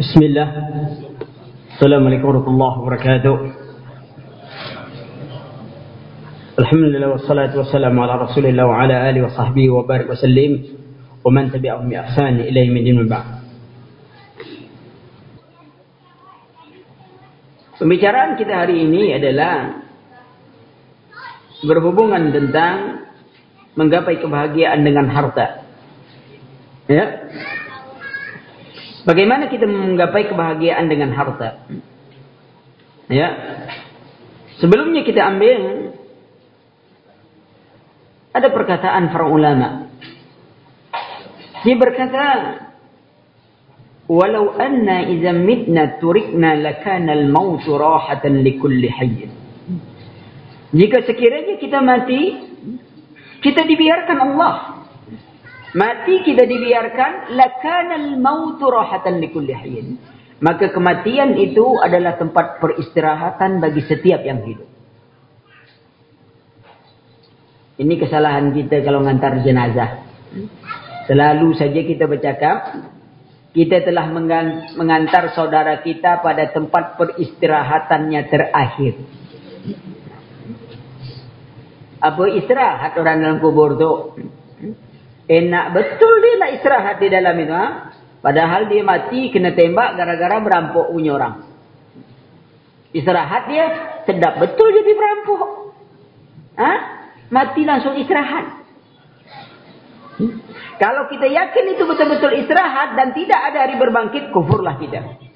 بسم الله السلام عليكم ورحمة الله وبركاته الحمد لله والصلاة والسلام على رسول الله وعلى آله وصحبه وبارك وسلم ومن تبعهم بإحسان إلى يوم الدين من بعد Pembicaraan kita hari ini adalah berhubungan tentang menggapai kebahagiaan dengan harta. Ya. Bagaimana kita menggapai kebahagiaan dengan harta? Ya. Sebelumnya kita ambil ada perkataan para ulama. Dia berkata, "Walau anna idza mitna turikna lakana al-maut rahatan likulli hayy." Jika sekiranya kita mati, kita dibiarkan Allah. Mati kita dibiarkan lakana al-maut rahatan likulli hayy. Maka kematian itu adalah tempat peristirahatan bagi setiap yang hidup. Ini kesalahan kita kalau mengantar jenazah. Selalu saja kita bercakap, kita telah mengantar saudara kita pada tempat peristirahatannya terakhir. Apa istirahat orang dalam kubur tu? Enak betul dia nak istirahat di dalam itu. Ha? Padahal dia mati kena tembak gara-gara merampok punya orang. Istirahat dia sedap betul jadi merampok. Ha? Mati langsung istirahat. Hmm? Kalau kita yakin itu betul-betul istirahat dan tidak ada hari berbangkit, kufurlah kita.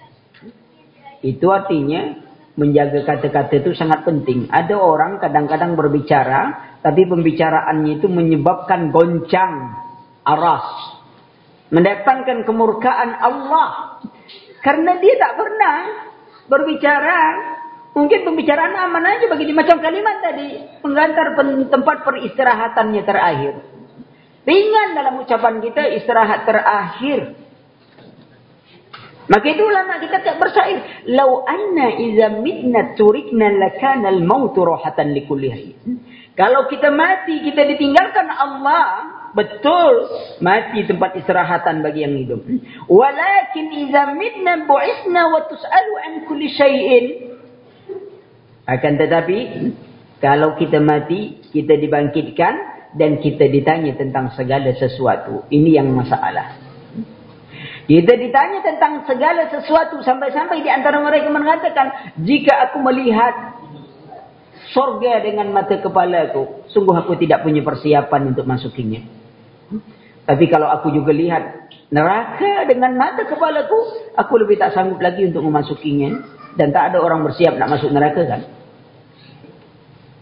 Itu artinya menjaga kata-kata itu sangat penting. Ada orang kadang-kadang berbicara, tapi pembicaraannya itu menyebabkan goncang aras. Mendatangkan kemurkaan Allah. Karena dia tak pernah berbicara. Mungkin pembicaraan aman aja bagi dia. Macam kalimat tadi. Menggantar tempat peristirahatannya terakhir. Ringan dalam ucapan kita istirahat terakhir. Maka itu ulama kita tak bersair. Lau anna iza mitna turikna lakana al-maut rohatan likullihi. Kalau kita mati, kita ditinggalkan Allah. Betul. Mati tempat istirahatan bagi yang hidup. Walakin iza mitna bu'isna wa tus'alu an kulli syai'in. Akan tetapi, kalau kita mati, kita dibangkitkan dan kita ditanya tentang segala sesuatu. Ini yang masalah. Kita ditanya tentang segala sesuatu sampai-sampai di antara mereka mengatakan, jika aku melihat surga dengan mata kepala aku, sungguh aku tidak punya persiapan untuk masukinya. Tapi kalau aku juga lihat neraka dengan mata kepala aku, aku lebih tak sanggup lagi untuk memasukinya. Dan tak ada orang bersiap nak masuk neraka kan?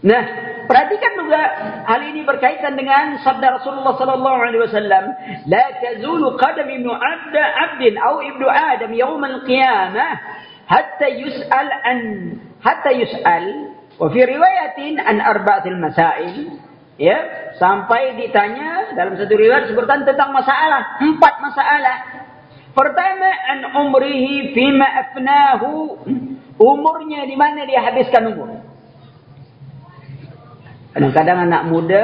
Nah, perhatikan juga hal ini berkaitan dengan sabda Rasulullah sallallahu alaihi wasallam, "La tazulu qadam ibnu 'abd 'abdin aw ibnu Adam yawm al-qiyamah hatta yus'al an hatta yus'al wa fi riwayatin an arba'atil masail." Ya, sampai ditanya dalam satu riwayat sebutkan tentang masalah, empat masalah. Pertama, an umrihi fima afnahu. Umurnya di mana dia habiskan umur? Kadang-kadang anak muda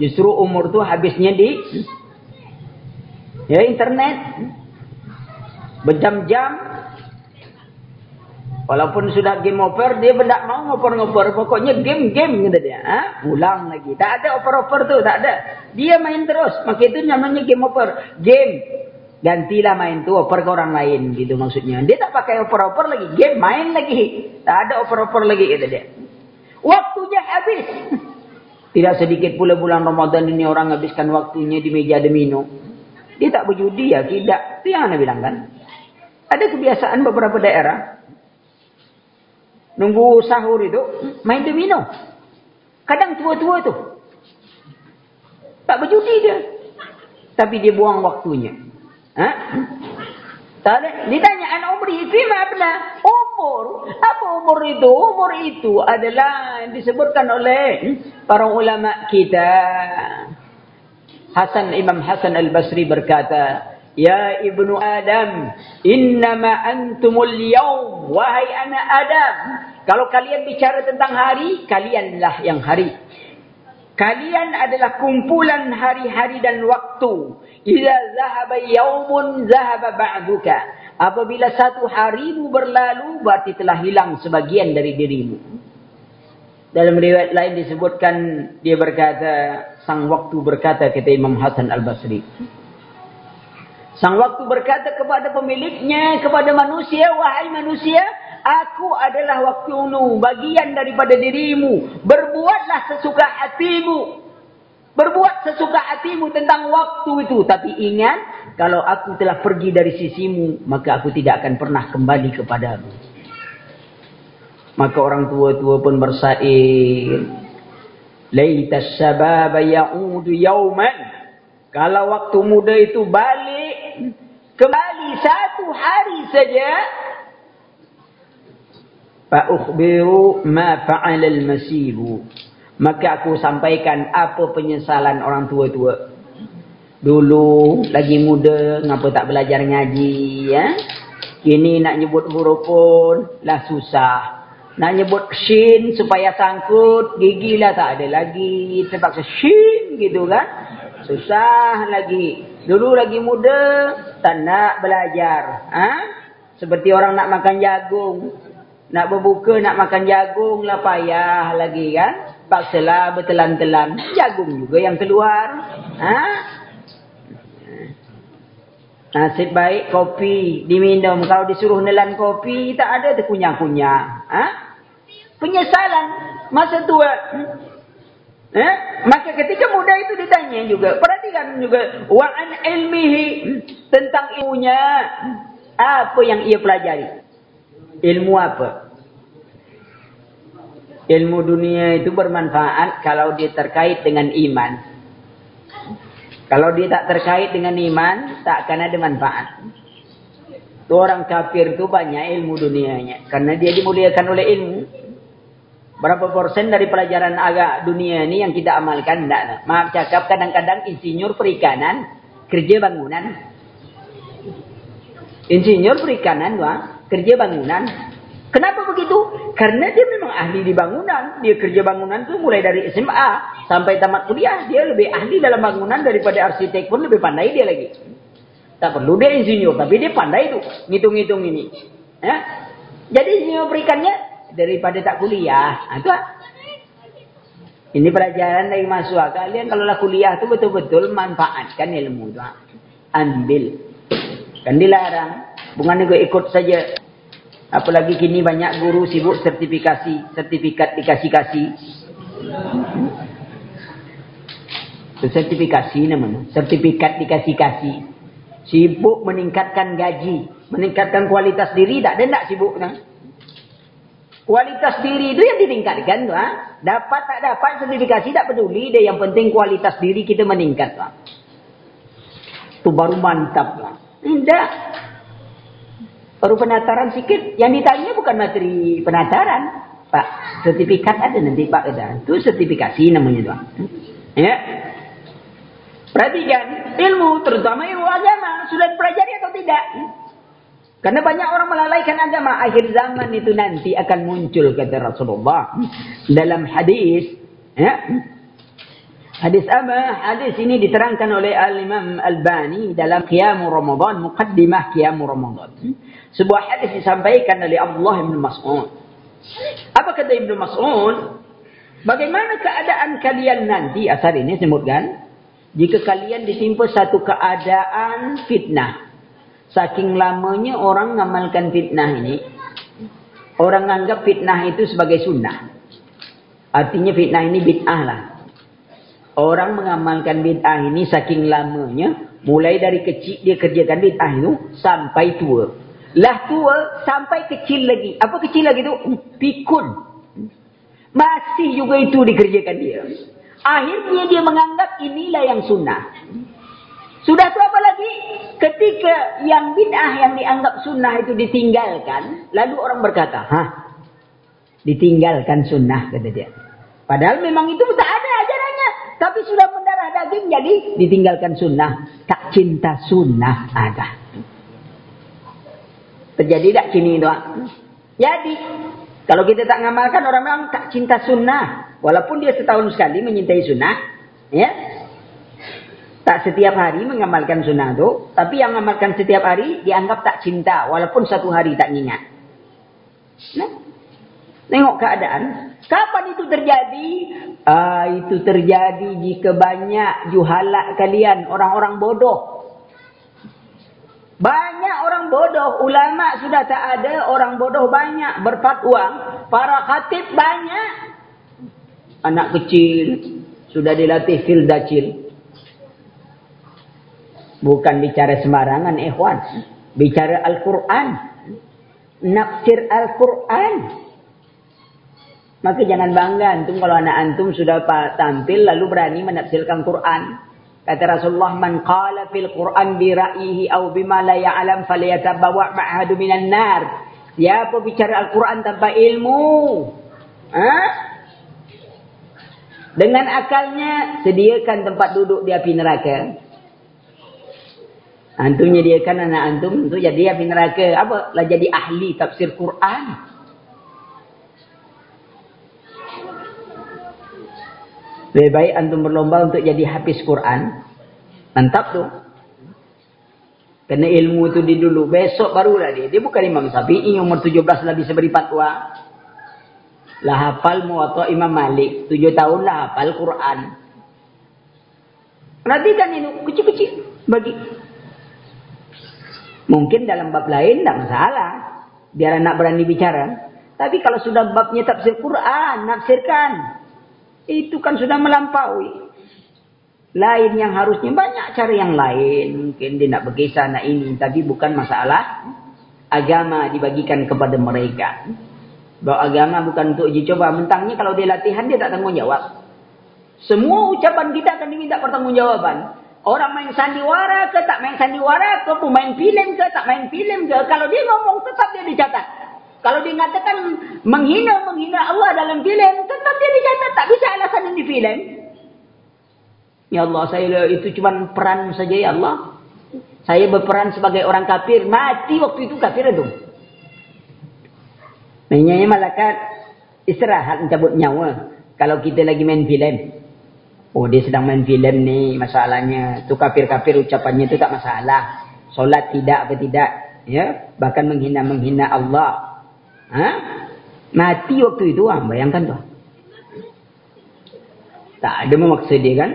justru umur tu habisnya di ya internet. Berjam-jam. Walaupun sudah game over, dia tidak mau ngoper-ngoper. Pokoknya game-game kata dia. Ha? Ulang lagi. Tak ada oper-oper tu, tak ada. Dia main terus. Maka itu namanya game over. Game. Gantilah main tu, oper ke orang lain. Gitu maksudnya. Dia tak pakai oper-oper lagi. Game, main lagi. Tak ada oper-oper lagi kata dia. Waktunya habis. Tidak sedikit pula bulan Ramadan ini orang habiskan waktunya di meja domino. Dia tak berjudi ya, tidak. Itu yang anda bilang kan. Ada kebiasaan beberapa daerah. Nunggu sahur itu, main domino. Kadang tua-tua tu. Tak berjudi dia. Tapi dia buang waktunya. Ha? Ada. Ditanya, anak umri, fima abna. Umur. Apa umur itu? Umur itu adalah disebutkan oleh para ulama kita. Hasan Imam Hasan Al-Basri berkata, Ya ibnu Adam, innama antumul yawm, wahai anak Adam. Kalau kalian bicara tentang hari, kalianlah yang hari. Kalian adalah kumpulan hari-hari dan waktu. Iza zahaba yawmun zahaba ba'duka. Apabila satu harimu berlalu, berarti telah hilang sebagian dari dirimu. Dalam riwayat lain disebutkan, dia berkata, sang waktu berkata, kata Imam Hasan Al-Basri. Sang waktu berkata kepada pemiliknya, kepada manusia, wahai manusia, aku adalah waktu unu, bagian daripada dirimu. Berbuatlah sesuka hatimu. Berbuat sesuka hatimu tentang waktu itu. Tapi ingat, kalau aku telah pergi dari sisimu, maka aku tidak akan pernah kembali kepadamu. Maka orang tua-tua pun bersair. Laita syababa ya'udu yawman. Kalau waktu muda itu balik, kembali satu hari saja. Fa'ukhbiru ma fa'ala al-masibu maka aku sampaikan apa penyesalan orang tua-tua. Dulu lagi muda, ngapa tak belajar ngaji, ya? Kini nak nyebut huruf pun lah susah. Nak nyebut shin supaya sangkut, gigi lah tak ada lagi. Terpaksa shin gitu kan. Susah lagi. Dulu lagi muda, tak nak belajar. Ha? Seperti orang nak makan jagung. Nak berbuka, nak makan jagung lah payah lagi kan paksalah bertelan-telan. Jagung juga yang keluar. Ha? Nasib baik kopi diminum. Kalau disuruh nelan kopi, tak ada terkunyah-kunyah. Ha? Penyesalan masa tua. Eh? Maka ketika muda itu ditanya juga. Perhatikan juga. Wa'an ilmihi. Tentang ilmunya. Apa yang ia pelajari. Ilmu apa? Ilmu dunia itu bermanfaat kalau dia terkait dengan iman. Kalau dia tak terkait dengan iman, tak akan ada manfaat. Itu orang kafir itu banyak ilmu dunianya. Karena dia dimuliakan oleh ilmu. Berapa persen dari pelajaran agak dunia ini yang kita amalkan? Tidak. Maaf cakap, kadang-kadang insinyur perikanan, kerja bangunan. Insinyur perikanan, wah, kerja bangunan. Kenapa begitu? Karena dia memang ahli di bangunan. Dia kerja bangunan tu mulai dari SMA sampai tamat kuliah. Dia lebih ahli dalam bangunan daripada arsitek pun lebih pandai dia lagi. Tak perlu dia insinyur. Tapi dia pandai tu. Ngitung-ngitung ini. Ya? Jadi insinyur berikannya daripada tak kuliah. Ha, lah. Ini pelajaran dari mahasiswa. Kalian kalau lah kuliah tu betul-betul manfaatkan ilmu tu. Ha. Ambil. Kan dilarang. Bukan ikut saja Apalagi kini banyak guru sibuk sertifikasi, sertifikat dikasih-kasih. Itu sertifikasi namanya. Sertifikat dikasih-kasih. Sibuk meningkatkan gaji. Meningkatkan kualitas diri. Tak ada tak sibuk. Kan? Kualitas diri itu yang ditingkatkan. Ha? Dapat tak dapat sertifikasi tak peduli. Dia yang penting kualitas diri kita meningkat. Ha? Itu baru mantap. Ha? Tidak. Baru penataran sikit. Yang ditanya bukan materi penataran. Pak, sertifikat ada nanti Pak kata. Itu sertifikasi namanya tuan. Ya. Perhatikan, ilmu terutama ilmu agama sudah dipelajari atau tidak? Karena banyak orang melalaikan agama. Akhir zaman itu nanti akan muncul kata Rasulullah. Dalam hadis. Ya. Hadis apa? Hadis ini diterangkan oleh Al-Imam Al-Bani dalam Qiyamu Ramadan. Muqaddimah Qiyamu Ramadan. Sebuah hadis disampaikan oleh Abdullah bin Mas'ud. Apa kata Ibn Mas'ud? Bagaimana keadaan kalian nanti? Asal ini sebutkan. Jika kalian ditimpa satu keadaan fitnah. Saking lamanya orang mengamalkan fitnah ini. Orang anggap fitnah itu sebagai sunnah. Artinya fitnah ini bid'ah lah. Orang mengamalkan bid'ah ini saking lamanya. Mulai dari kecil dia kerjakan bid'ah itu sampai tua. Lah tua sampai kecil lagi. Apa kecil lagi tu? Pikun. Masih juga itu dikerjakan dia. Akhirnya dia menganggap inilah yang sunnah. Sudah tu apa lagi? Ketika yang bid'ah yang dianggap sunnah itu ditinggalkan. Lalu orang berkata, Hah? Ditinggalkan sunnah, kata dia. Padahal memang itu tak ada ajarannya. Tapi sudah mendarah daging jadi ditinggalkan sunnah. Tak cinta sunnah ada. Terjadi tak kini itu? Jadi, kalau kita tak ngamalkan orang memang tak cinta sunnah. Walaupun dia setahun sekali menyintai sunnah. Ya. Tak setiap hari mengamalkan sunnah itu. Tapi yang mengamalkan setiap hari dianggap tak cinta. Walaupun satu hari tak ingat. Nah, tengok keadaan. Kapan itu terjadi? Ah, itu terjadi jika banyak juhalak kalian. Orang-orang bodoh. Banyak orang bodoh. Ulama sudah tak ada. Orang bodoh banyak. Berfatwa. Para khatib banyak. Anak kecil. Sudah dilatih fil dacil. Bukan bicara sembarangan ikhwan. Bicara Al-Quran. Naksir Al-Quran. Maka jangan bangga antum kalau anak antum sudah tampil lalu berani menafsirkan Quran. Kata Rasulullah man qala fil Quran bi ra'yihi aw bima la ya'lam falyatabawa ma'hadu minan nar. Siapa bicara Al-Quran tanpa ilmu? Ha? Dengan akalnya sediakan tempat duduk di api neraka. Antum menyediakan anak antum untuk jadi api neraka. Apa? Lah jadi ahli tafsir Quran. Lebih baik antum berlomba untuk jadi hafiz Quran. Mantap tu. Kena ilmu tu di dulu. Besok barulah dia. Dia bukan Imam Sabi'i umur 17 lah bisa beri fatwa. Lah hafal muwatta Imam Malik. 7 tahun lah hafal Quran. Perhatikan ini. Kecil-kecil. Bagi Mungkin dalam bab lain tidak masalah. Biar anak berani bicara. Tapi kalau sudah babnya tafsir Quran, nafsirkan. Itu kan sudah melampaui. Lain yang harusnya banyak cara yang lain. Mungkin dia nak berkisah anak ini. Tapi bukan masalah. Agama dibagikan kepada mereka. Bahawa agama bukan untuk uji coba. Mentangnya kalau dia latihan dia tak tanggung jawab. Semua ucapan kita akan diminta pertanggungjawaban. Orang main sandiwara ke tak main sandiwara ke, pemain filem ke tak main filem ke. Kalau dia ngomong tetap dia dicatat. Kalau dia mengatakan menghina-menghina Allah dalam filem, tetap dia dicatat. Tak bisa alasan di filem. Ya Allah, saya itu cuma peran saja ya Allah. Saya berperan sebagai orang kafir. Mati waktu itu kafir itu. Menyanya malaikat istirahat mencabut nyawa. Kalau kita lagi main filem. Oh dia sedang main filem ni masalahnya. Tu kafir-kafir ucapannya tu tak masalah. Solat tidak apa tidak. Ya, bahkan menghina-menghina Allah. Ha? Mati waktu itu ah, bayangkan tu. Tak ada maksud dia kan?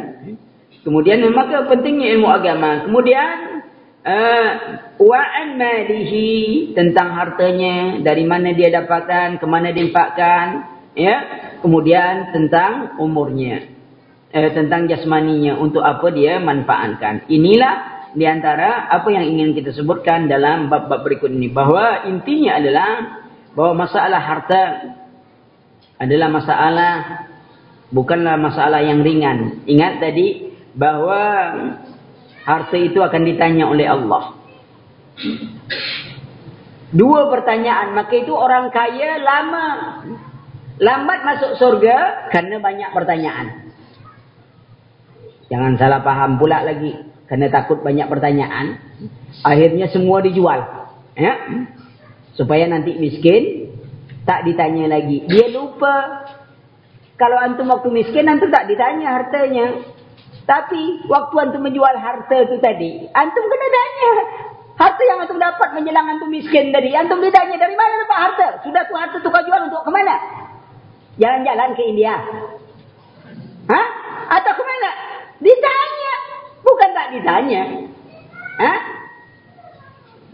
Kemudian maka pentingnya ilmu agama. Kemudian uh, wa'an malihi tentang hartanya, dari mana dia dapatkan, ke mana diinfakkan, ya. Kemudian tentang umurnya eh, tentang jasmaninya untuk apa dia manfaatkan. Inilah di antara apa yang ingin kita sebutkan dalam bab-bab berikut ini bahwa intinya adalah bahwa masalah harta adalah masalah bukanlah masalah yang ringan. Ingat tadi bahwa harta itu akan ditanya oleh Allah. Dua pertanyaan, maka itu orang kaya lama lambat masuk surga karena banyak pertanyaan. Jangan salah paham pula lagi. Kerana takut banyak pertanyaan. Akhirnya semua dijual. Ya? Supaya nanti miskin. Tak ditanya lagi. Dia lupa. Kalau antum waktu miskin, antum tak ditanya hartanya. Tapi waktu antum menjual harta itu tadi. Antum kena tanya. Harta yang antum dapat menjelang antum miskin tadi. Antum ditanya dari mana dapat harta. Sudah tu harta tu kau jual untuk ke mana? Jalan-jalan ke India. Hah? Atau ke mana? Ditanya. Bukan tak ditanya.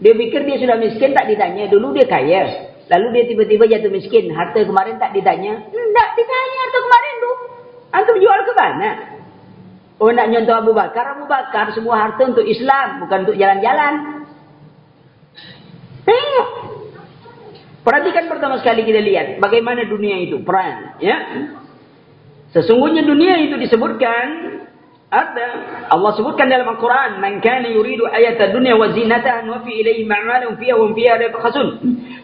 Dia pikir dia sudah miskin tak ditanya. Dulu dia kaya. Lalu dia tiba-tiba jatuh miskin. Harta kemarin tak ditanya. Tak ditanya harta kemarin tu. Antum jual ke mana? Oh nak nyontoh Abu Bakar. Abu Bakar semua harta untuk Islam. Bukan untuk jalan-jalan. Tengok. Perhatikan pertama sekali kita lihat. Bagaimana dunia itu. Peran. Ya. Sesungguhnya dunia itu disebutkan ada Allah sebutkan dalam Al-Quran, "Man kana yuridu ayata dunya wa zinataha wa fi ilayhi ma'malun fiha wa fiha yafkhasun."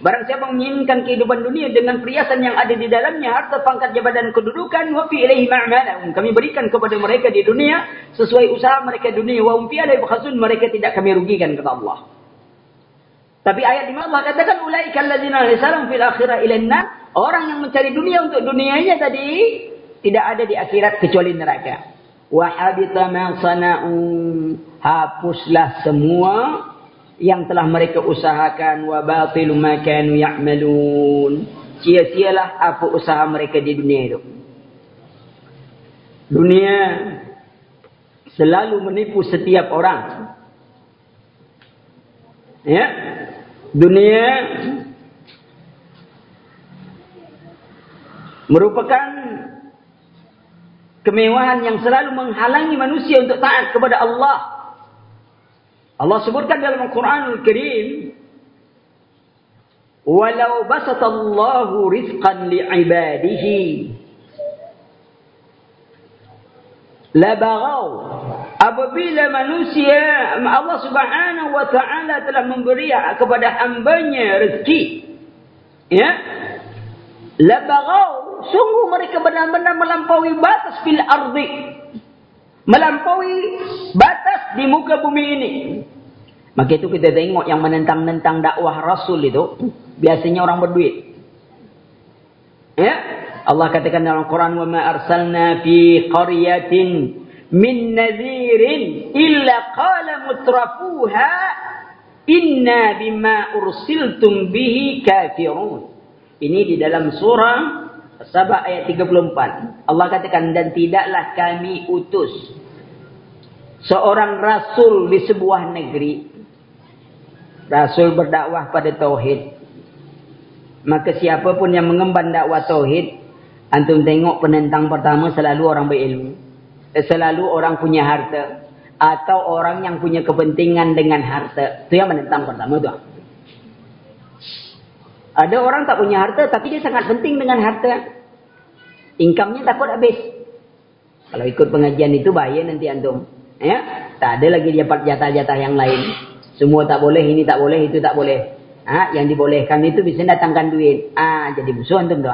Barang siapa menginginkan kehidupan dunia dengan perhiasan yang ada di dalamnya, harta, pangkat, jabatan, kedudukan, wa fi ilayhi ma'malun. Kami berikan kepada mereka di dunia sesuai usaha mereka di dunia wa fiha yafkhasun. Mereka tidak kami rugikan kata Allah. Tapi ayat di mana Allah katakan ulaikal ladzina lisalam fil akhirah ilanna orang yang mencari dunia untuk dunianya tadi tidak ada di akhirat kecuali neraka. Wa habita ma sana'u. Hapuslah semua yang telah mereka usahakan. Wa batilu ma kanu ya'malun. Sia-sialah apa usaha mereka di dunia itu. Dunia selalu menipu setiap orang. Ya. Dunia merupakan kemewahan yang selalu menghalangi manusia untuk taat kepada Allah. Allah sebutkan dalam Al-Quranul Karim walau basatallahu rizqan li'ibadihi labaghaw. Apabila manusia Allah Subhanahu wa taala telah memberi kepada hambanya rezeki ya labaghaw sungguh mereka benar-benar melampaui batas fil ardi melampaui batas di muka bumi ini. Maka itu kita tengok yang menentang-nentang dakwah Rasul itu, biasanya orang berduit. Ya, Allah katakan dalam Quran, "Wa ma arsalna fi qaryatin min nadhirin illa qala mutrafuha inna bima ursiltum bihi kafirun." Ini di dalam surah Sabah ayat 34. Allah katakan dan tidaklah kami utus seorang rasul di sebuah negeri. Rasul berdakwah pada tauhid. Maka siapa pun yang mengemban dakwah tauhid, antum tengok penentang pertama selalu orang berilmu. Eh, selalu orang punya harta atau orang yang punya kepentingan dengan harta. Itu yang menentang pertama tu. Ada orang tak punya harta tapi dia sangat penting dengan harta. Income-nya takut habis. Kalau ikut pengajian itu bahaya nanti antum. Ya, tak ada lagi dapat jatah-jatah yang lain. Semua tak boleh, ini tak boleh, itu tak boleh. Ha, yang dibolehkan itu bisa datangkan duit. Ah, jadi musuh antum tu.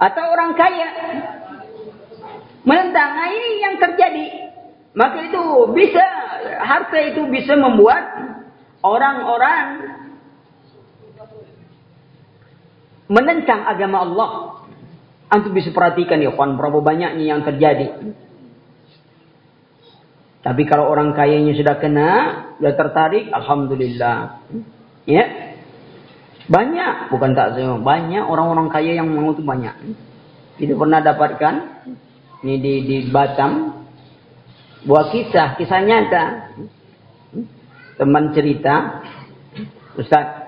Atau orang kaya menentang ah, ini yang terjadi. Maka itu bisa harta itu bisa membuat orang-orang menentang agama Allah. Antum bisa perhatikan ya kawan berapa banyaknya yang terjadi. Tapi kalau orang kayanya sudah kena, sudah tertarik, alhamdulillah. Ya. Banyak, bukan tak semua, banyak orang-orang kaya yang mau itu banyak. Kita pernah dapatkan ini di di Batam buat kisah, kisah nyata. Teman cerita, Ustaz,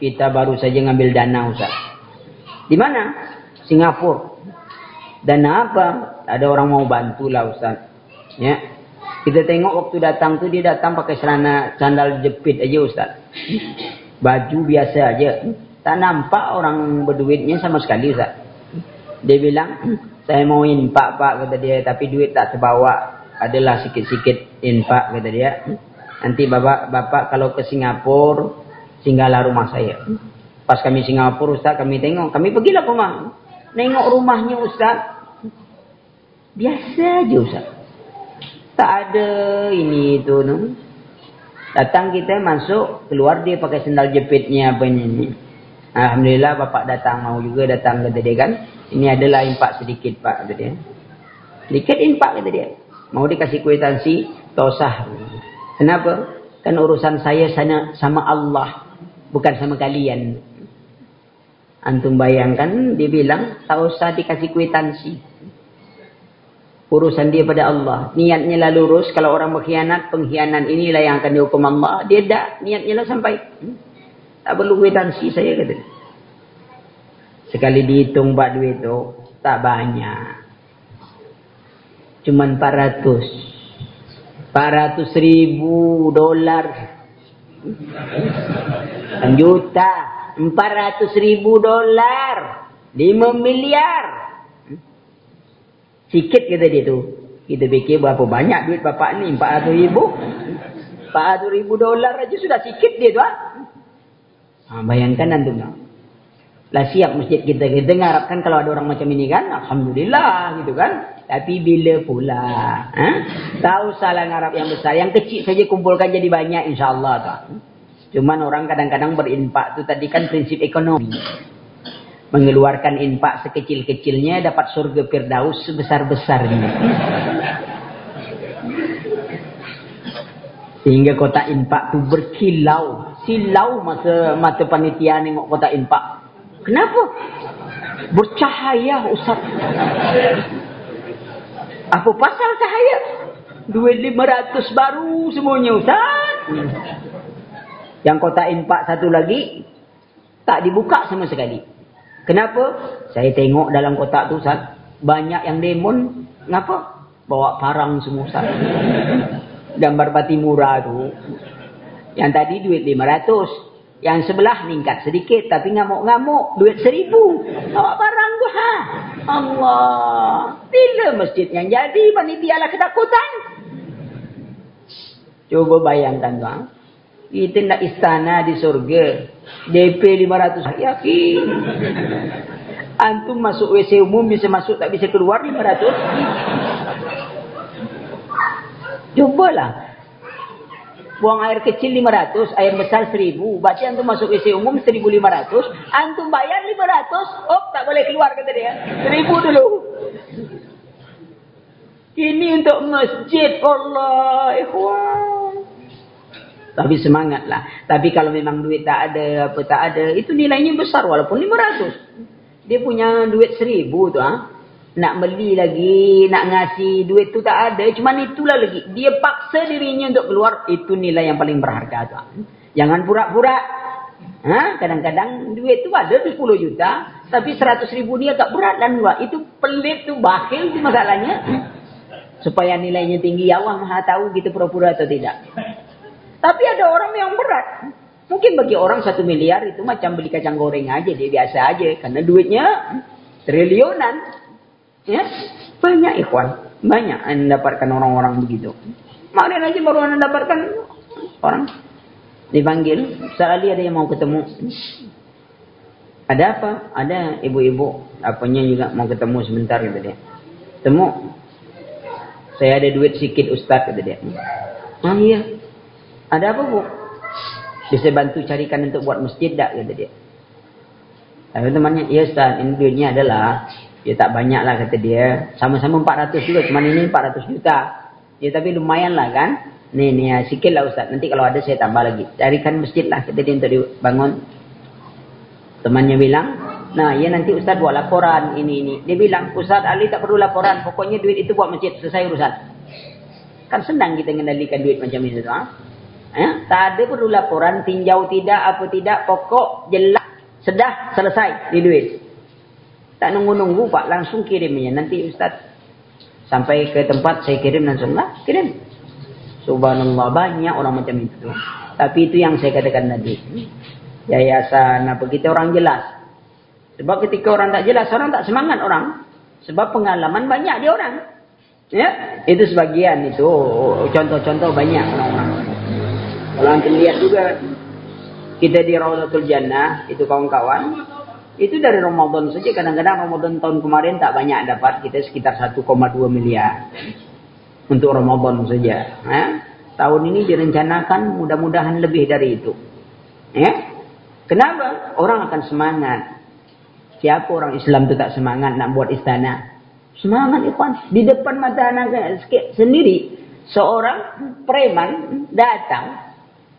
kita baru saja ngambil dana Ustaz. Di mana? Singapura. Dana apa? Ada orang mau bantu lah Ustaz. Ya. Kita tengok waktu datang tu dia datang pakai celana sandal jepit aja Ustaz. Baju biasa aja. Tak nampak orang berduitnya sama sekali Ustaz. Dia bilang, saya mau infak Pak kata dia. Tapi duit tak terbawa. Adalah sikit-sikit infak kata dia. Nanti bapak, bapak kalau ke Singapura singgahlah rumah saya. Pas kami Singapura Ustaz kami tengok, kami pergilah ke rumah. Nengok rumahnya Ustaz. Biasa aja Ustaz. Tak ada ini itu no. Datang kita masuk, keluar dia pakai sendal jepitnya apa ini. Alhamdulillah bapak datang mau juga datang kata dia kan. Ini adalah impak sedikit pak kata dia. Sedikit impak kata dia. Mau dikasih kuitansi, tosah. Kenapa? Kan urusan saya sana sama Allah bukan sama kalian. Antum bayangkan dia bilang tak usah dikasih kuitansi. Urusan dia pada Allah. Niatnya lah lurus. Kalau orang berkhianat, pengkhianan inilah yang akan dihukum Allah. Dia tak. Niatnya lah sampai. Tak perlu kuitansi saya kata. Sekali dihitung buat duit tu. Tak banyak. Cuma 400. 400 ribu dolar juta, empat ratus ribu dolar, lima miliar. Sikit kata dia tu. Kita fikir berapa banyak duit bapak ni, empat ratus ribu. Empat ratus ribu dolar aja sudah sikit dia tu. Ha? Ha, bayangkan nanti. Lah siap masjid kita. Kita mengharapkan kalau ada orang macam ini kan. Alhamdulillah gitu kan. Tapi bila pula. Ha? Tahu salah ngarap yang besar. Yang kecil saja kumpulkan jadi banyak insyaAllah. Tak? Cuman orang kadang-kadang berimpak tu tadi kan prinsip ekonomi. mengeluarkan infak sekecil-kecilnya dapat surga Firdaus sebesar-besarnya. Sehingga kota infak tu berkilau. Silau masa mata panitia nengok kota infak. Kenapa? Bercahaya Ustaz. Apa pasal cahaya? Duit lima ratus baru semuanya Ustaz. Yang kota infak satu lagi. Tak dibuka sama sekali. Kenapa? Saya tengok dalam kotak tu Ustaz. Banyak yang demon. Kenapa? Bawa parang semua Ustaz gambar pati murah tu. Yang tadi duit 500. Yang sebelah meningkat sedikit. Tapi ngamuk-ngamuk. Duit 1000. Awak barang tu ha. Allah. Bila masjid yang jadi. Panitia lah ketakutan. Coba bayangkan tu ha. Kita nak istana di surga. DP 500. Yakin. Antum masuk WC umum bisa masuk tak bisa keluar 500. Cubalah. Buang air kecil 500, air besar 1000. Berarti antum masuk WC umum 1500. Antum bayar 500. Oh, tak boleh keluar kata dia. 1000 dulu. Ini untuk masjid Allah. Ikhwan. Tapi semangatlah. Tapi kalau memang duit tak ada, apa tak ada. Itu nilainya besar walaupun 500. Dia punya duit 1000 tu. Ha? Nak beli lagi, nak ngasih duit tu tak ada. Cuma itulah lagi. Dia paksa dirinya untuk keluar. Itu nilai yang paling berharga tu. Jangan pura-pura. Ha? Kadang-kadang duit tu ada 10 juta. Tapi 100 ribu ni agak berat dan dua. Itu pelit tu, bakhil tu masalahnya. Supaya nilainya tinggi. Awang maha tahu gitu pura-pura atau tidak. Tapi ada orang yang berat. Mungkin bagi orang satu miliar itu macam beli kacang goreng aja. Dia biasa aja. Karena duitnya triliunan. Ya, banyak ikhwan. Banyak anda dapatkan orang-orang begitu. Kemarin aja baru anda dapatkan orang dipanggil. Ustaz Ali ada yang mau ketemu. Ada apa? Ada ibu-ibu. Apanya juga mau ketemu sebentar kata dia. Temu. Saya ada duit sikit Ustaz kata dia. Ah iya. Ada apa bu? Bisa bantu carikan untuk buat masjid tak kata dia. Tapi temannya, iya Ustaz, ini duitnya adalah Ya tak banyak lah kata dia. Sama-sama 400 juga. Cuma ini 400 juta. Ya tapi lumayan lah kan. Nih, nih ya, sikit lah Ustaz. Nanti kalau ada saya tambah lagi. Carikan masjid lah kata dia untuk dibangun. Temannya bilang. Nah ya nanti Ustaz buat laporan ini ini. Dia bilang Ustaz Ali tak perlu laporan. Pokoknya duit itu buat masjid. Selesai urusan. Kan senang kita mengendalikan duit macam ini. Ha? Ya? Tak ada perlu laporan. Tinjau tidak apa tidak. Pokok jelas. Sedah selesai di duit. Tak nunggu-nunggu Pak, langsung kirimnya. Nanti Ustaz sampai ke tempat saya kirim langsung lah, kirim. Subhanallah, banyak orang macam itu. Tapi itu yang saya katakan tadi. Yayasan apa kita orang jelas. Sebab ketika orang tak jelas, orang tak semangat orang. Sebab pengalaman banyak dia orang. Ya, itu sebagian itu contoh-contoh banyak orang-orang. Kita lihat juga kita di Raudatul Jannah itu kawan-kawan itu dari Ramadan saja. Kadang-kadang Ramadan tahun kemarin tak banyak dapat. Kita sekitar 1,2 miliar. Untuk Ramadan saja. Ha? Tahun ini direncanakan mudah-mudahan lebih dari itu. Ya? Kenapa? Orang akan semangat. Siapa orang Islam itu tak semangat nak buat istana? Semangat ikhwan. Di depan mata anak sendiri. Seorang preman datang.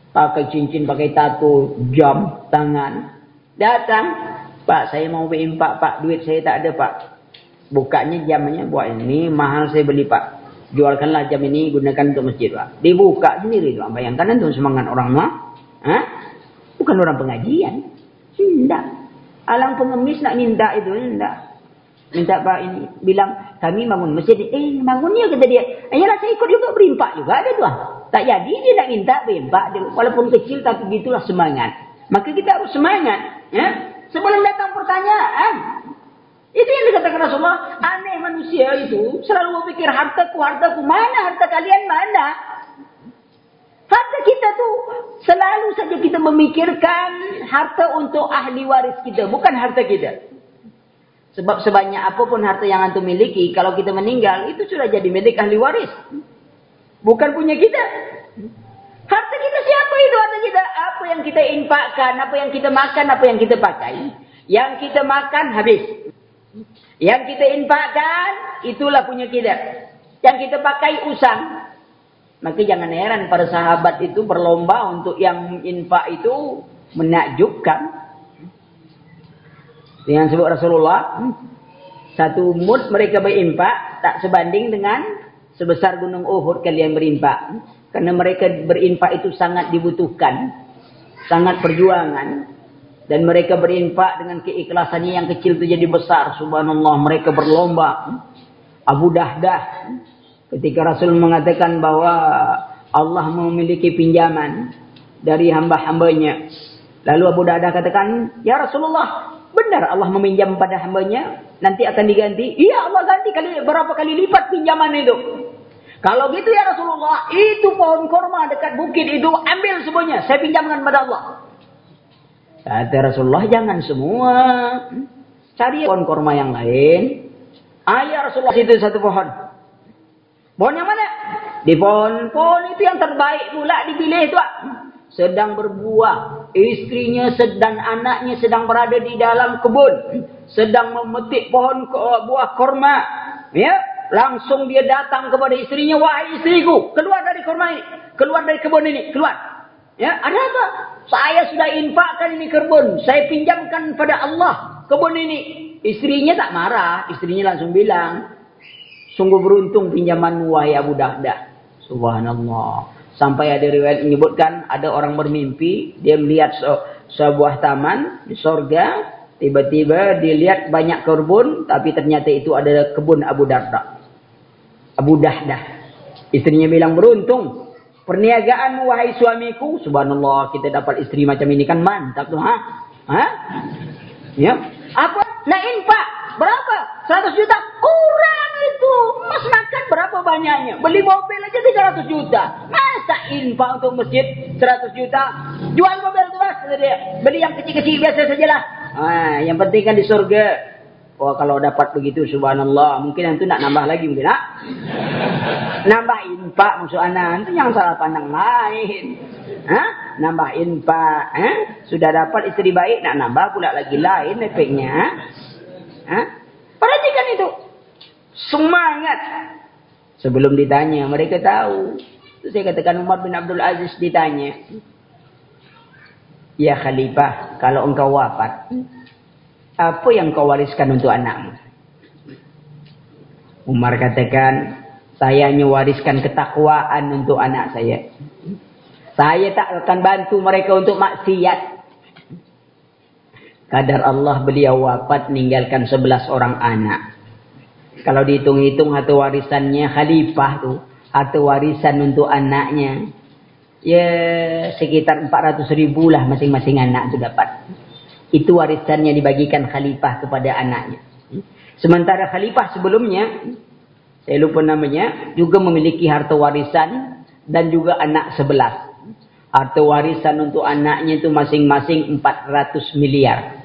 Pakai cincin, pakai tato, jam, tangan. Datang Pak, saya mau berimpak, Pak. Duit saya tak ada, Pak. Bukanya jamnya buat ini. Mahal saya beli, Pak. Jualkanlah jam ini, gunakan untuk masjid, Pak. Dibuka sendiri, Pak. Bayangkan itu semangat orang mah. Ha? Bukan orang pengajian. Tidak. Alang pengemis nak minta itu, tidak. Minta Pak ini. Bilang, kami bangun masjid. Eh, bangunnya, kata dia. Ayolah, saya ikut juga berimpak juga. Ada tuan. Tak jadi dia nak minta berimpak. Walaupun kecil, tapi begitulah semangat. Maka kita harus semangat. Ya? Sebelum datang pertanyaan. Itu yang dikatakan Rasulullah. Aneh manusia itu. Selalu berpikir hartaku, hartaku. Mana harta kalian? Mana? Harta kita tuh selalu saja kita memikirkan harta untuk ahli waris kita. Bukan harta kita. Sebab sebanyak apapun harta yang antum miliki. Kalau kita meninggal. Itu sudah jadi milik ahli waris. Bukan punya kita. Harta kita siapa itu harta kita? Apa yang kita infakkan, apa yang kita makan, apa yang kita pakai. Yang kita makan habis. Yang kita infakkan itulah punya kita. Yang kita pakai usang. Maka jangan heran para sahabat itu berlomba untuk yang infak itu menakjubkan. Dengan sebut Rasulullah, satu mud mereka berimpak tak sebanding dengan sebesar gunung Uhud kalian berimpak. Karena mereka berimpak itu sangat dibutuhkan. Sangat perjuangan. Dan mereka berimpak dengan keikhlasannya yang kecil itu jadi besar. Subhanallah mereka berlomba. Abu Dahdah Ketika Rasul mengatakan bahwa Allah memiliki pinjaman dari hamba-hambanya. Lalu Abu Dada katakan, Ya Rasulullah, benar Allah meminjam pada hambanya, nanti akan diganti. Iya Allah ganti kali berapa kali lipat pinjaman itu. Kalau gitu ya Rasulullah, itu pohon korma dekat bukit itu, ambil semuanya, saya pinjamkan pada Allah. Kata Rasulullah, jangan semua. Cari pohon korma yang lain. Ayah Rasulullah itu satu pohon. Pohon yang mana? Di pohon. Pohon itu yang terbaik pula dipilih tu. Sedang berbuah. Istrinya sedang anaknya sedang berada di dalam kebun. Sedang memetik pohon buah korma. Ya, Langsung dia datang kepada istrinya. Wahai istriku. Keluar dari korma ini. Keluar dari kebun ini. Keluar. Ya, ada apa? Saya sudah infakkan ini kebun. Saya pinjamkan pada Allah kebun ini. Istrinya tak marah. Istrinya langsung bilang. Sungguh beruntung pinjaman wahai Abu Dahdah. Subhanallah. Sampai ada riwayat menyebutkan ada orang bermimpi. Dia melihat sebuah taman di sorga. Tiba-tiba dia lihat banyak kebun. Tapi ternyata itu ada kebun Abu Dahdah. Abu Dahdah. Istrinya bilang beruntung. Perniagaan wahai suamiku. Subhanallah kita dapat istri macam ini kan mantap tu. Ha? Ha? Ya. Apa? Nak infak. Berapa? 100 juta? Kurang itu. Mas makan berapa banyaknya? Beli mobil aja 300 juta. Masa infak untuk masjid 100 juta? Jual mobil itu mas. Beli yang kecil-kecil biasa sajalah. Ah, yang penting kan di surga. Wah kalau dapat begitu subhanallah. Mungkin itu nak nambah lagi mungkin. Ha? Nambah infak musuh anak. Itu yang salah pandang lain. Ha? Nambah infak. Eh? Sudah dapat istri baik. Nak nambah pula lagi lain efeknya. Ha? Perhatikan itu. Semangat. Sebelum ditanya, mereka tahu. Itu saya katakan Umar bin Abdul Aziz ditanya. Ya Khalifah, kalau engkau wafat, apa yang kau wariskan untuk anakmu? Umar katakan, saya hanya wariskan ketakwaan untuk anak saya. Saya tak akan bantu mereka untuk maksiat. Kadar Allah beliau wafat meninggalkan sebelas orang anak. Kalau dihitung-hitung harta warisannya khalifah tu. Harta warisan untuk anaknya. Ya sekitar 400 ribu lah masing-masing anak tu dapat. Itu warisannya dibagikan khalifah kepada anaknya. Sementara khalifah sebelumnya. Saya lupa namanya. Juga memiliki harta warisan. Dan juga anak sebelas. Harta warisan untuk anaknya itu masing-masing 400 miliar.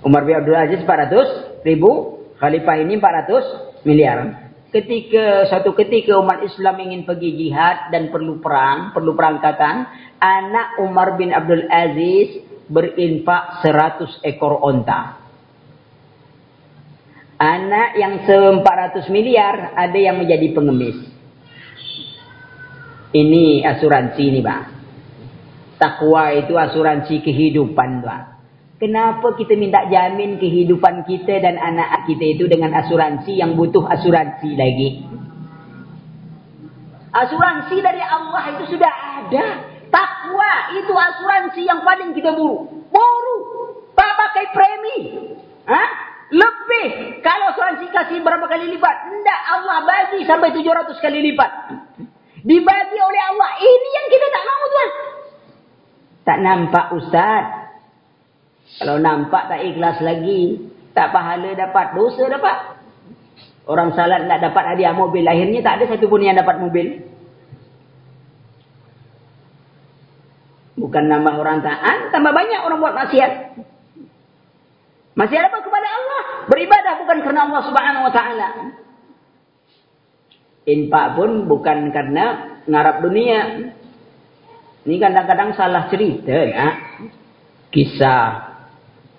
Umar bin Abdul Aziz 400 ribu. Khalifah ini 400 miliar. Ketika satu ketika umat Islam ingin pergi jihad dan perlu perang, perlu perangkatan, anak Umar bin Abdul Aziz berinfak 100 ekor onta. Anak yang se-400 miliar ada yang menjadi pengemis. Ini asuransi ini, Bang. Takwa itu asuransi kehidupan, Bang. Kenapa kita minta jamin kehidupan kita dan anak kita itu dengan asuransi yang butuh asuransi lagi? Asuransi dari Allah itu sudah ada. Takwa itu asuransi yang paling kita buru. Buru. Tak pakai premi. Ha? Lebih. Kalau asuransi kasih berapa kali lipat? Tidak. Allah bagi sampai 700 kali lipat. Dibagi oleh Allah. Ini yang kita tak mahu tuan. Tak nampak Ustaz. Kalau nampak tak ikhlas lagi, tak pahala dapat, dosa dapat. Orang salat nak dapat hadiah mobil, akhirnya tak ada satu pun yang dapat mobil. Bukan nambah orang taat, tambah banyak orang buat maksiat. Maksiat apa kepada Allah? Beribadah bukan kerana Allah subhanahu wa ta'ala. Infak pun bukan karena ngarap dunia. Ini kadang-kadang salah cerita. Ya? Kisah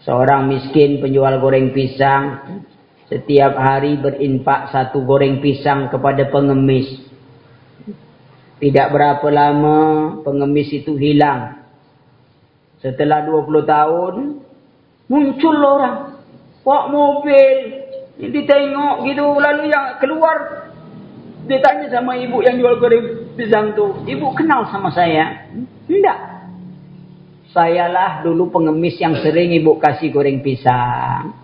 Seorang miskin penjual goreng pisang. Setiap hari berinfak satu goreng pisang kepada pengemis. Tidak berapa lama pengemis itu hilang. Setelah 20 tahun. Muncul orang. Pak mobil. Ini tengok gitu. Lalu yang keluar. Dia tanya sama ibu yang jual goreng pisang tu. Ibu kenal sama saya? Tidak. Sayalah dulu pengemis yang sering ibu kasih goreng pisang.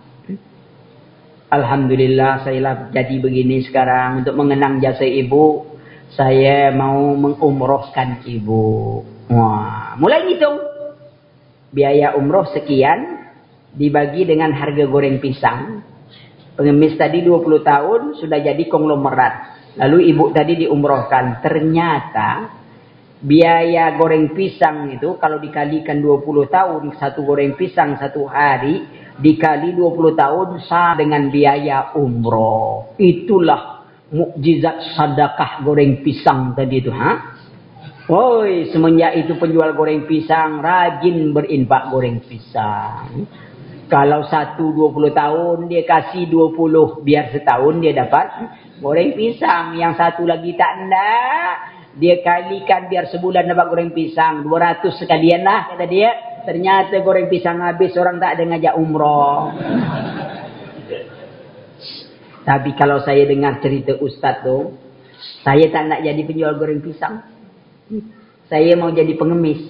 Alhamdulillah saya lah jadi begini sekarang. Untuk mengenang jasa ibu. Saya mau mengumrohkan ibu. Wah, mulai hitung. Biaya umroh sekian. Dibagi dengan harga goreng pisang. Pengemis tadi 20 tahun sudah jadi konglomerat. Lalu ibu tadi diumrohkan. Ternyata biaya goreng pisang itu kalau dikalikan 20 tahun. Satu goreng pisang satu hari. Dikali 20 tahun sama dengan biaya umroh. Itulah mukjizat sedekah goreng pisang tadi itu. Ha? Woi, semenjak itu penjual goreng pisang rajin berinfak goreng pisang. Kalau satu 20 tahun dia kasih 20 biar setahun dia dapat goreng pisang. Yang satu lagi tak nak. Dia kalikan biar sebulan dapat goreng pisang. 200 sekalian lah kata dia. Ternyata goreng pisang habis orang tak ada ngajak umroh. Tapi kalau saya dengar cerita ustaz tu. Saya tak nak jadi penjual goreng pisang. Saya mau jadi pengemis.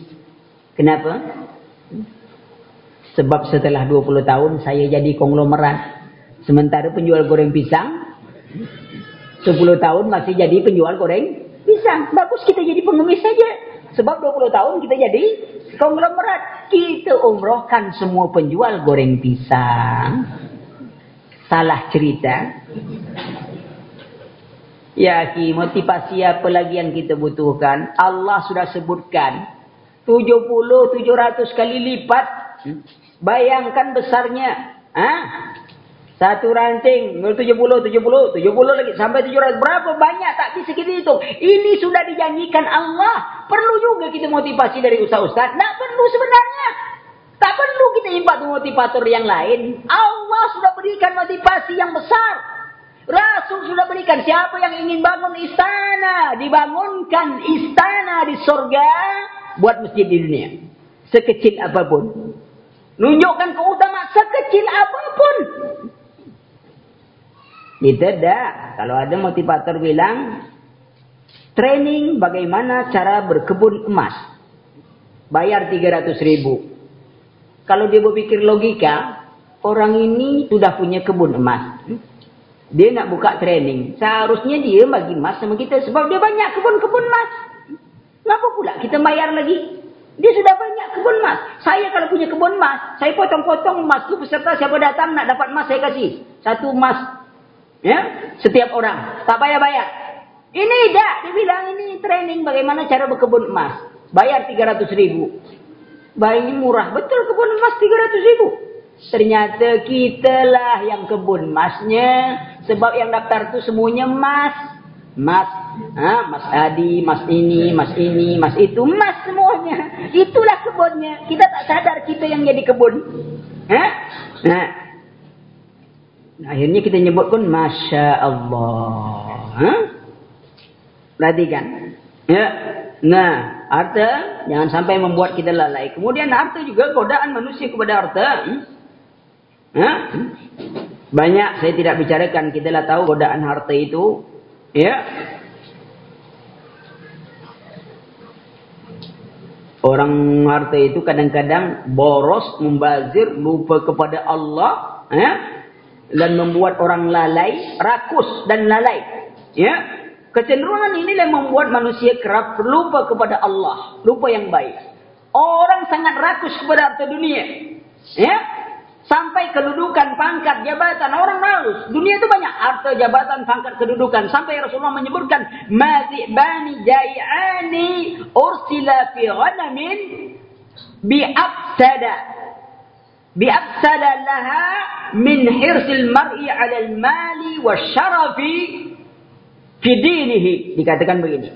Kenapa? Sebab setelah 20 tahun saya jadi konglomerat. Sementara penjual goreng pisang 10 tahun masih jadi penjual goreng pisang. Bagus kita jadi pengemis saja. Sebab 20 tahun kita jadi konglomerat. Kita umrohkan semua penjual goreng pisang. Salah cerita. Ya ki, motivasi apa lagi yang kita butuhkan? Allah sudah sebutkan. 70-700 kali lipat. Bayangkan besarnya. Hah? Satu ranting, 70, 70, 70 lagi, sampai 700. Berapa banyak, tak bisa kita hitung. Ini sudah dijanjikan Allah. Perlu juga kita motivasi dari ustaz-ustaz. Tak perlu sebenarnya. Tak perlu kita impat motivator yang lain. Allah sudah berikan motivasi yang besar. Rasul sudah berikan siapa yang ingin bangun istana. Dibangunkan istana di surga. Buat masjid di dunia. Sekecil apapun. Nunjukkan keutamaan sekecil apapun. Kita dah. Kalau ada motivator bilang. Training bagaimana cara berkebun emas. Bayar 300 ribu. Kalau dia berpikir logika. Orang ini sudah punya kebun emas. Dia nak buka training. Seharusnya dia bagi emas sama kita. Sebab dia banyak kebun-kebun emas. Kenapa pula kita bayar lagi? Dia sudah banyak kebun emas. Saya kalau punya kebun emas. Saya potong-potong emas tu peserta siapa datang nak dapat emas saya kasih. Satu emas Ya, setiap orang tak payah bayar. Ini tidak, dia bilang ini training bagaimana cara berkebun emas. Bayar 300 ribu. Bayi murah, betul kebun emas 300 ribu. Ternyata kita lah yang kebun emasnya. Sebab yang daftar itu semuanya emas. Emas, ha? Mas Adi, Mas ini, Mas ini, Mas itu. Emas semuanya. Itulah kebunnya. Kita tak sadar kita yang jadi kebun. Ha? Nah, Akhirnya kita nyebut pun Masya Allah. Ha? Perhatikan. Ya. Nah, harta jangan sampai membuat kita lalai. Kemudian harta juga godaan manusia kepada harta. Hmm? Ha? Banyak saya tidak bicarakan. Kita lah tahu godaan harta itu. Ya. Orang harta itu kadang-kadang boros, membazir, lupa kepada Allah. Ya dan membuat orang lalai, rakus dan lalai. Ya. Kecenderungan ini yang membuat manusia kerap lupa kepada Allah, lupa yang baik. Orang sangat rakus kepada harta dunia. Ya. Sampai kedudukan, pangkat, jabatan. Orang malu. Dunia itu banyak. Harta, jabatan, pangkat, kedudukan. Sampai Rasulullah menyebutkan. bani jai'ani ursila fi ghanamin bi'abtada. Bi'abtada laha min hirsil mar'i 'ala al-mali wasyarafi fi dinihi dikatakan begini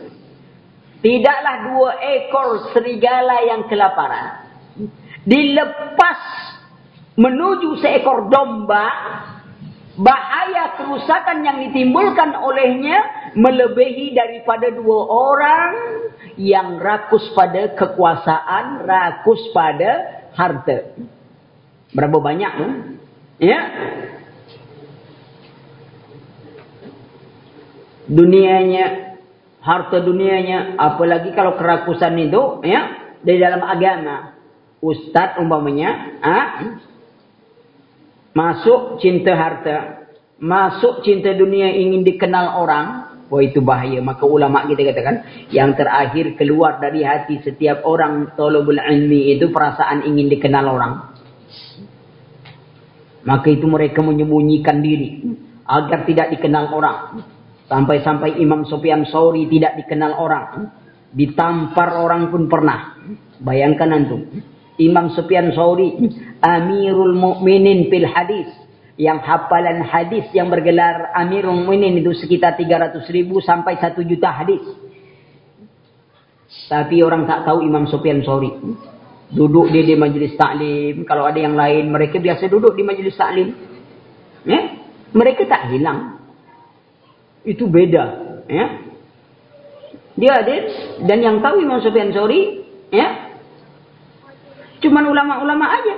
tidaklah dua ekor serigala yang kelaparan dilepas menuju seekor domba, bahaya kerusakan yang ditimbulkan olehnya melebihi daripada dua orang yang rakus pada kekuasaan, rakus pada harta. Berapa banyak? Ya. Dunianya, harta dunianya, apalagi kalau kerakusan itu, ya, di dalam agama. Ustaz umpamanya, ah, Masuk cinta harta. Masuk cinta dunia ingin dikenal orang. Oh itu bahaya. Maka ulama kita katakan. Yang terakhir keluar dari hati setiap orang tolobul ilmi itu perasaan ingin dikenal orang. Maka itu mereka menyembunyikan diri. Agar tidak dikenal orang. Sampai-sampai Imam Sofyan Sauri tidak dikenal orang. Ditampar orang pun pernah. Bayangkan antum. Imam Sufyan Sauri Amirul Mukminin fil hadis yang hafalan hadis yang bergelar Amirul Mukminin itu sekitar 300 ribu sampai 1 juta hadis. Tapi orang tak tahu Imam Sufyan Sauri. Duduk dia di majlis taklim. Kalau ada yang lain, mereka biasa duduk di majlis taklim. Ya? Mereka tak hilang. Itu beda. Ya? Dia ada. Dan yang tahu Imam Sufyan Sauri, ya? Cuma ulama-ulama aja.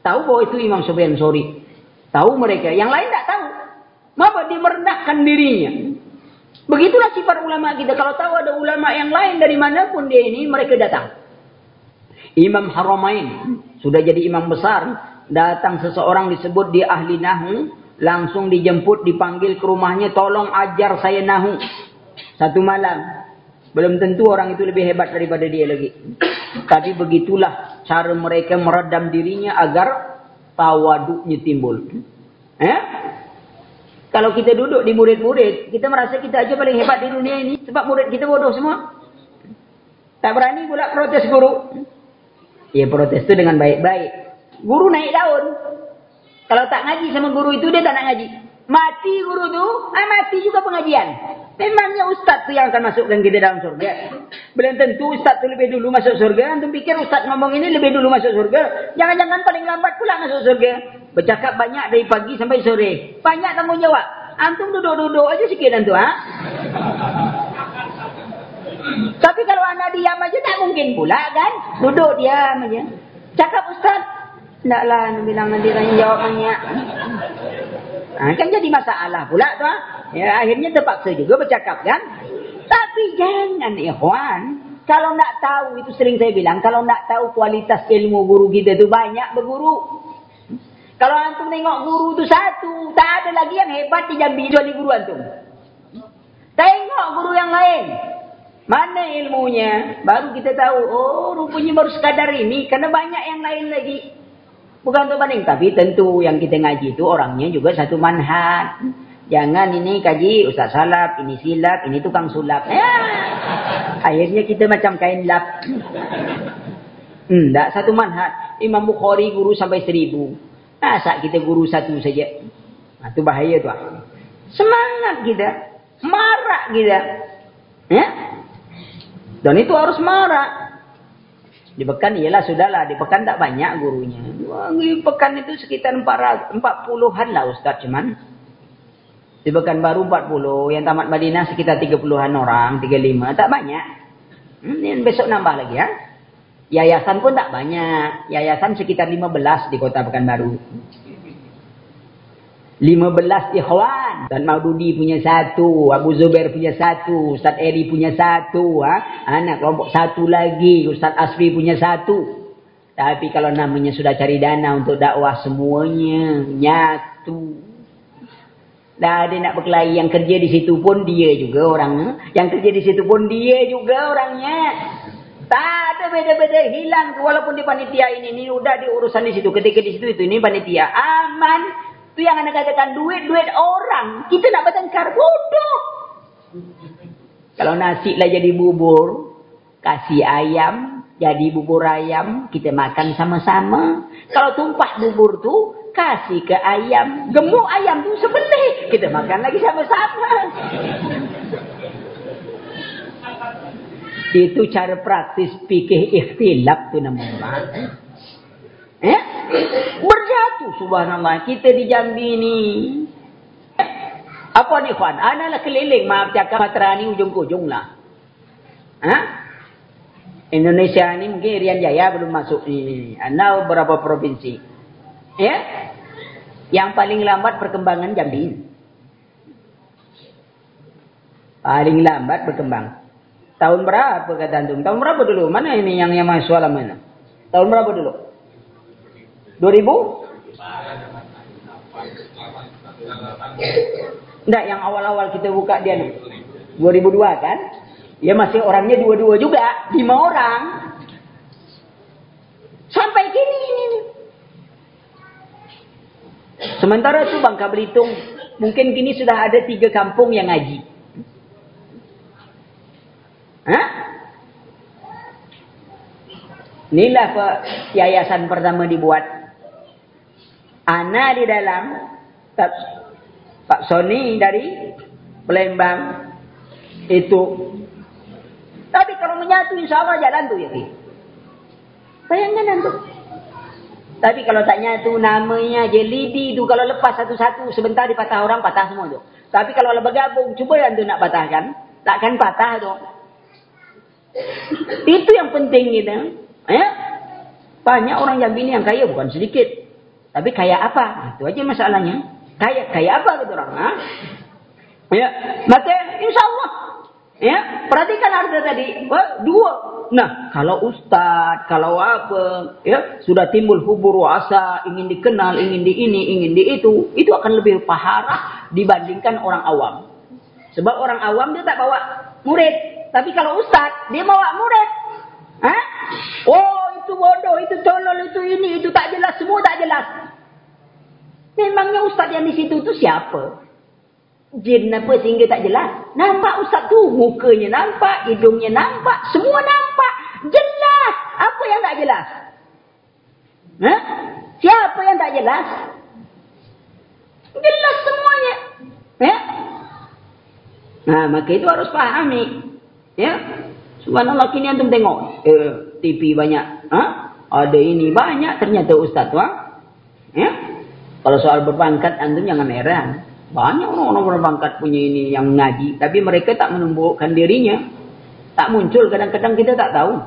Tahu bahwa itu Imam Sufyan Sori. Tahu mereka. Yang lain tak tahu. Maka dia dirinya. Begitulah sifat ulama kita. Kalau tahu ada ulama yang lain dari mana pun dia ini, mereka datang. Imam Haramain. Sudah jadi imam besar. Datang seseorang disebut dia ahli nahu. Langsung dijemput, dipanggil ke rumahnya. Tolong ajar saya nahu. Satu malam. Belum tentu orang itu lebih hebat daripada dia lagi. Tapi begitulah cara mereka meredam dirinya agar tawaduknya timbul. Eh? Kalau kita duduk di murid-murid, kita merasa kita aja paling hebat di dunia ini. Sebab murid kita bodoh semua. Tak berani pula protes guru. Ya protes itu dengan baik-baik. Guru naik daun. Kalau tak ngaji sama guru itu, dia tak nak ngaji. Mati guru tu, ah, mati juga pengajian. Memangnya ustaz tu yang akan masukkan kita dalam surga. Belum tentu ustaz tu lebih dulu masuk surga. Antum pikir ustaz ngomong ini lebih dulu masuk surga. Jangan-jangan paling lambat pula masuk surga. Bercakap banyak dari pagi sampai sore. Banyak tanggung jawab. Antum duduk-duduk aja sikit antum. Ha? Tapi kalau anda diam aja tak mungkin pula kan. Duduk diam aja. Cakap ustaz. Taklah bilang nanti jawab banyak. Ha, kan jadi masalah pula tu. Ha? Ya, akhirnya terpaksa juga bercakap kan. Tapi jangan ikhwan. Kalau nak tahu, itu sering saya bilang. Kalau nak tahu kualitas ilmu guru kita itu banyak berguru. Kalau antum tengok guru itu satu. Tak ada lagi yang hebat di Jambi. Kecuali guru antum. Tengok guru yang lain. Mana ilmunya? Baru kita tahu. Oh rupanya baru sekadar ini. Karena banyak yang lain lagi. Bukan untuk banding. Tapi tentu yang kita ngaji itu orangnya juga satu manhat. Jangan ini kaji Ustaz Salap, ini silap, ini tukang sulap. Ya. Akhirnya kita macam kain lap. Hmm, tak satu manhat. Imam Bukhari guru sampai seribu. Masa kita guru satu saja. Nah, itu bahaya tu. Semangat kita. Marah kita. Ya? Dan itu harus marah. Di pekan ialah sudahlah. Di pekan tak banyak gurunya. Di pekan itu sekitar 40-an lah Ustaz cuman. Di baru 40. Yang tamat Madinah sekitar 30-an orang. 35. Tak banyak. Hmm, besok nambah lagi ya. Yayasan pun tak banyak. Yayasan sekitar 15 di kota Pekanbaru. 15 ikhwan. Ustaz Maududi punya satu. Abu Zubair punya satu. Ustaz Eri punya satu. Ha? Anak kelompok satu lagi. Ustaz Asri punya satu. Tapi kalau namanya sudah cari dana untuk dakwah semuanya. Nyatu. Dah ada nak berkelahi yang kerja di situ pun dia juga orangnya. Yang kerja di situ pun dia juga orangnya. Tak ada beda-beda hilang walaupun di panitia ini ini udah diurusan di situ. Ketika di situ itu ini panitia aman. Itu yang anda katakan duit-duit orang. Kita nak bertengkar bodoh. Kalau nasi lah jadi bubur, kasih ayam, jadi bubur ayam, kita makan sama-sama. Kalau tumpah bubur tu, kasih ke ayam. Gemuk ayam tu sebelih. Kita makan lagi sama-sama. Itu cara praktis fikih ikhtilaf tu namanya. Eh? Berjatuh subhanallah. Kita di Jambi ni. Apa ni Khan? Analah keliling maaf cakap Matra ni ujung ke ujung lah. Ha? Indonesia ni mungkin Irian Jaya belum masuk ni. Anda berapa provinsi? Ya? Yang paling lambat perkembangan Jambi. Paling lambat berkembang. Tahun berapa kata antum? Tahun berapa dulu? Mana ini yang yang mahasiswa lama mana? Tahun berapa dulu? 2000? Enggak, yang awal-awal kita buka dia ni. 2002 kan? Ya masih orangnya dua-dua juga. Lima orang. Sampai kini ini. Sementara itu Bangka Belitung. Mungkin kini sudah ada tiga kampung yang ngaji. Hah? Inilah yayasan pertama dibuat. Ana di dalam. Pak Sony dari Palembang itu. Tapi kalau menyatu insya Allah jalan tu ya. Bayangkan tu. Tapi kalau tak nyatu namanya jelidi tu kalau lepas satu-satu sebentar dipatah orang patah semua tu. Tapi kalau bergabung cuba yang nak patahkan. Takkan patah tu. Itu yang penting kita. Ya? Banyak orang yang bini yang kaya bukan sedikit. Tapi kaya apa? Itu aja masalahnya. Kaya kaya apa kata orang? Ha? Ya, maka insya Allah. Ya, perhatikan harga tadi. Dua. Nah, kalau ustaz, kalau apa, ya, sudah timbul hubur wasa, ingin dikenal, ingin di ini, ingin di itu, itu akan lebih parah dibandingkan orang awam. Sebab orang awam dia tak bawa murid. Tapi kalau ustaz, dia bawa murid. Ha? Oh, itu bodoh, itu tolol, itu ini, itu tak jelas, semua tak jelas. Memangnya ustaz yang di situ tu siapa? Jin apa sehingga tak jelas? Nampak ustaz tu mukanya nampak, hidungnya nampak, semua nampak. Jelas. Apa yang tak jelas? Ha? Siapa yang tak jelas? Jelas semuanya. Ya? Nah, maka itu harus pahami. Ya? Subhanallah kini antum tengok eh, TV banyak. Ha? Ada ini banyak ternyata ustaz tu. Ha? Ya? Kalau soal berpangkat, antum jangan heran. Banyak orang-orang berpangkat punya ini yang ngaji. Tapi mereka tak menumbuhkan dirinya. Tak muncul. Kadang-kadang kita tak tahu.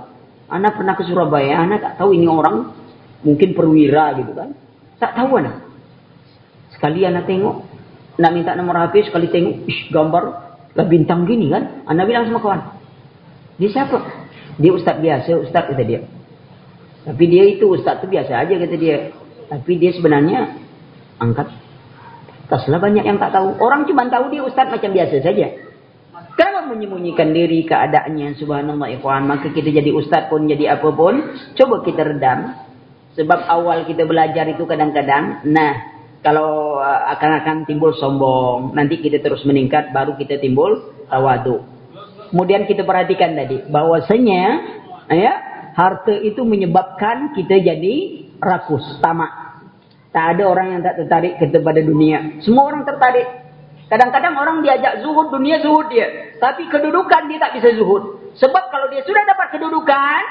Anak pernah ke Surabaya. Anak tak tahu ini orang. Mungkin perwira gitu kan. Tak tahu anak. Sekali anak tengok. Nak minta nomor HP. Sekali tengok. Ish gambar. Lah bintang gini kan. Anak bilang sama kawan. Dia siapa? Dia ustaz biasa. Ustaz kata dia. Tapi dia itu ustaz tu biasa aja kata dia. Tapi dia sebenarnya angkat. Taslah banyak yang tak tahu. Orang cuma tahu dia ustaz macam biasa saja. Kalau menyembunyikan diri keadaannya subhanallah ikhwan. Maka kita jadi ustaz pun jadi apa pun. Coba kita redam. Sebab awal kita belajar itu kadang-kadang. Nah kalau uh, akan-akan timbul sombong. Nanti kita terus meningkat baru kita timbul tawadu. Kemudian kita perhatikan tadi. bahwasanya ya, harta itu menyebabkan kita jadi rakus, tamak. Tak ada orang yang tak tertarik kepada dunia. Semua orang tertarik. Kadang-kadang orang diajak zuhud, dunia zuhud dia. Tapi kedudukan dia tak bisa zuhud. Sebab kalau dia sudah dapat kedudukan,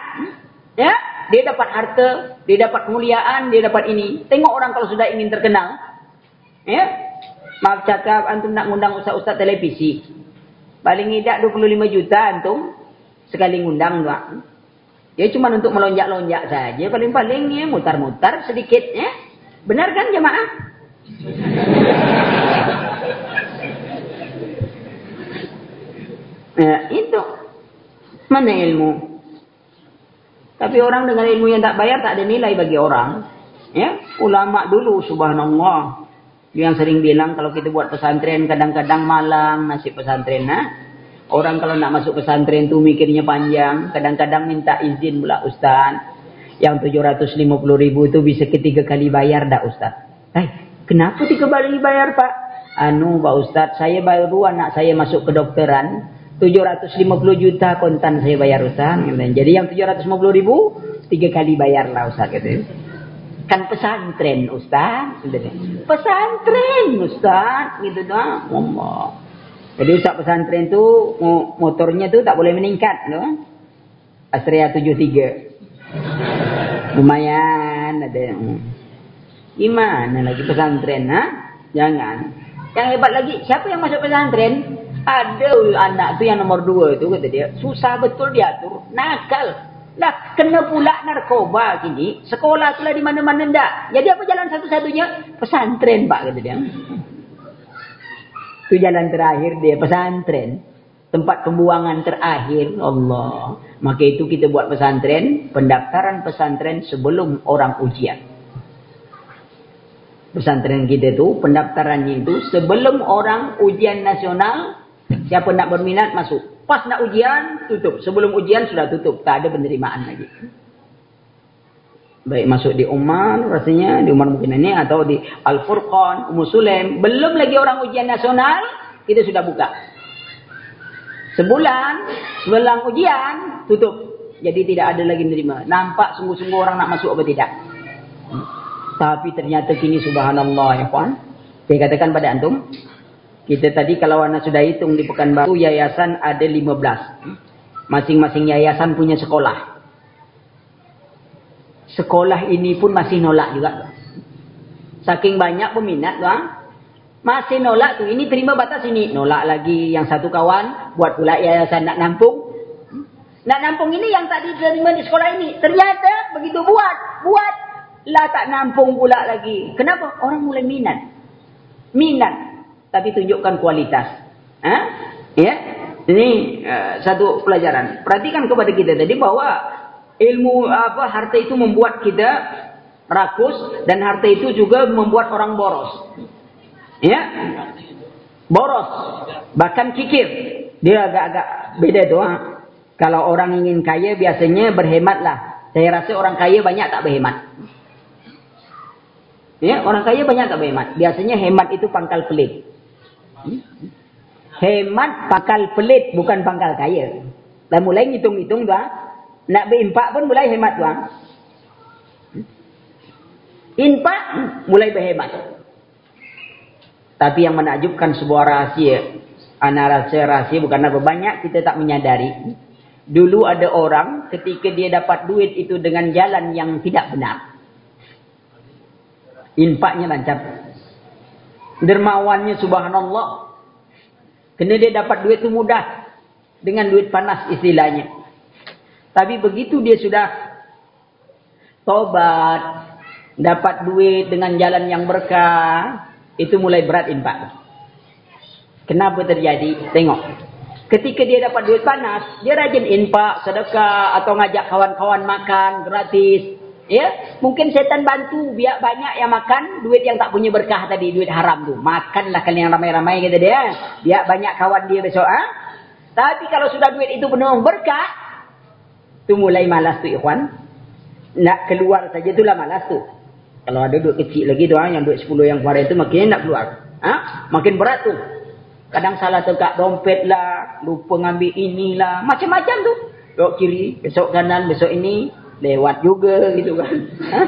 ya, dia dapat harta, dia dapat kemuliaan, dia dapat ini. Tengok orang kalau sudah ingin terkenal. Ya. Maaf cakap, antum nak ngundang ustaz-ustaz televisi. Paling tidak 25 juta antum sekali ngundang. Tuan. Dia cuma untuk melonjak-lonjak saja. Paling-paling ya, mutar-mutar sedikit. Ya. Benar kan jemaah? Ya, itu. Mana ilmu? Tapi orang dengan ilmu yang tak bayar tak ada nilai bagi orang. Ya, ulama dulu subhanallah. Yang sering bilang kalau kita buat pesantren kadang-kadang malang nasib pesantren. Nah. Orang kalau nak masuk pesantren tu mikirnya panjang. Kadang-kadang minta izin pula ustaz. Yang 750 ribu itu bisa ketiga kali bayar tak Ustaz? Eh, kenapa tiga kali bayar Pak? Anu Pak Ustaz, saya baru anak saya masuk ke dokteran. 750 juta kontan saya bayar Ustaz. Jadi yang 750 ribu, tiga kali bayar lah Ustaz. Gitu. Kan pesantren Ustaz. Pesantren Ustaz. Gitu dah. Allah. Jadi Ustaz pesantren tu motornya tu tak boleh meningkat. Tu. Astrea 73. Lumayan ada. Gimana lagi pesantren, ha? Jangan. Yang hebat lagi, siapa yang masuk pesantren? Ada anak tu yang nomor dua tu kata dia. Susah betul diatur. Nakal. Lah kena pula narkoba kini. Sekolah tu lah di mana-mana ndak. Jadi apa jalan satu-satunya? Pesantren pak kata dia. Itu jalan terakhir dia pesantren. Tempat pembuangan terakhir Allah. Maka itu kita buat pesantren. Pendaftaran pesantren sebelum orang ujian. Pesantren kita tu pendaftarannya itu sebelum orang ujian nasional Siapa nak berminat masuk. Pas nak ujian, tutup. Sebelum ujian sudah tutup. Tak ada penerimaan lagi. Baik masuk di Umar rasanya. Di Umar mungkin ini. Atau di Al-Furqan, Ummu Sulaim. Belum lagi orang ujian nasional. Kita sudah buka. Sebulan. Sebelum ujian, tutup. Jadi tidak ada lagi menerima. Nampak sungguh-sungguh orang nak masuk apa tidak. Tapi ternyata kini subhanallah ya kawan. Saya katakan pada antum. Kita tadi kalau anda sudah hitung di Pekanbaru yayasan ada 15. Masing-masing yayasan punya sekolah. Sekolah ini pun masih nolak juga. Saking banyak peminat bang. Masih nolak tu. Ini terima batas ini. Nolak lagi yang satu kawan. Buat pula yayasan nak nampung. Nak nampung ini yang tadi terima di sekolah ini. Ternyata begitu buat. Buat. Lah tak nampung pula lagi. Kenapa? Orang mulai minat. Minat tapi tunjukkan kualitas. Ha? Ya? Ini uh, satu pelajaran. Perhatikan kepada kita tadi bahwa ilmu apa harta itu membuat kita rakus dan harta itu juga membuat orang boros. Ya? Boros. Bahkan kikir. Dia agak-agak beda tu. Ha? Kalau orang ingin kaya biasanya berhematlah. Saya rasa orang kaya banyak tak berhemat. Ya, orang kaya banyak tak berhemat. Biasanya hemat itu pangkal pelit. Hemat pangkal pelit bukan pangkal kaya. Dah mulai ngitung-ngitung tuan. Nak berimpak pun mulai hemat tuan. Impak mulai berhemat. Tapi yang menakjubkan sebuah rahasia. Rahasia rahasia bukan apa banyak kita tak menyadari. Dulu ada orang ketika dia dapat duit itu dengan jalan yang tidak benar. Impaknya lancar dermawannya subhanallah. Kena dia dapat duit itu mudah. Dengan duit panas istilahnya. Tapi begitu dia sudah tobat. Dapat duit dengan jalan yang berkah. Itu mulai berat impak. Kenapa terjadi? Tengok. Ketika dia dapat duit panas. Dia rajin impak, sedekah. Atau ngajak kawan-kawan makan gratis. Ya, mungkin setan bantu biar banyak yang makan duit yang tak punya berkah tadi, duit haram tu. Makanlah kalian ramai-ramai kata dia. Biar banyak kawan dia besok ah. Tapi kalau sudah duit itu penuh berkah, tu mulai malas tu ikhwan. Nak keluar saja itulah malas tu. Kalau ada duit kecil lagi tu yang duit 10 yang kemarin tu makin nak keluar. Ah, makin berat tu. Kadang salah tegak dompet lah, lupa ngambil inilah, macam-macam tu. Dok kiri, besok kanan, besok ini, lewat juga gitu kan. Ha?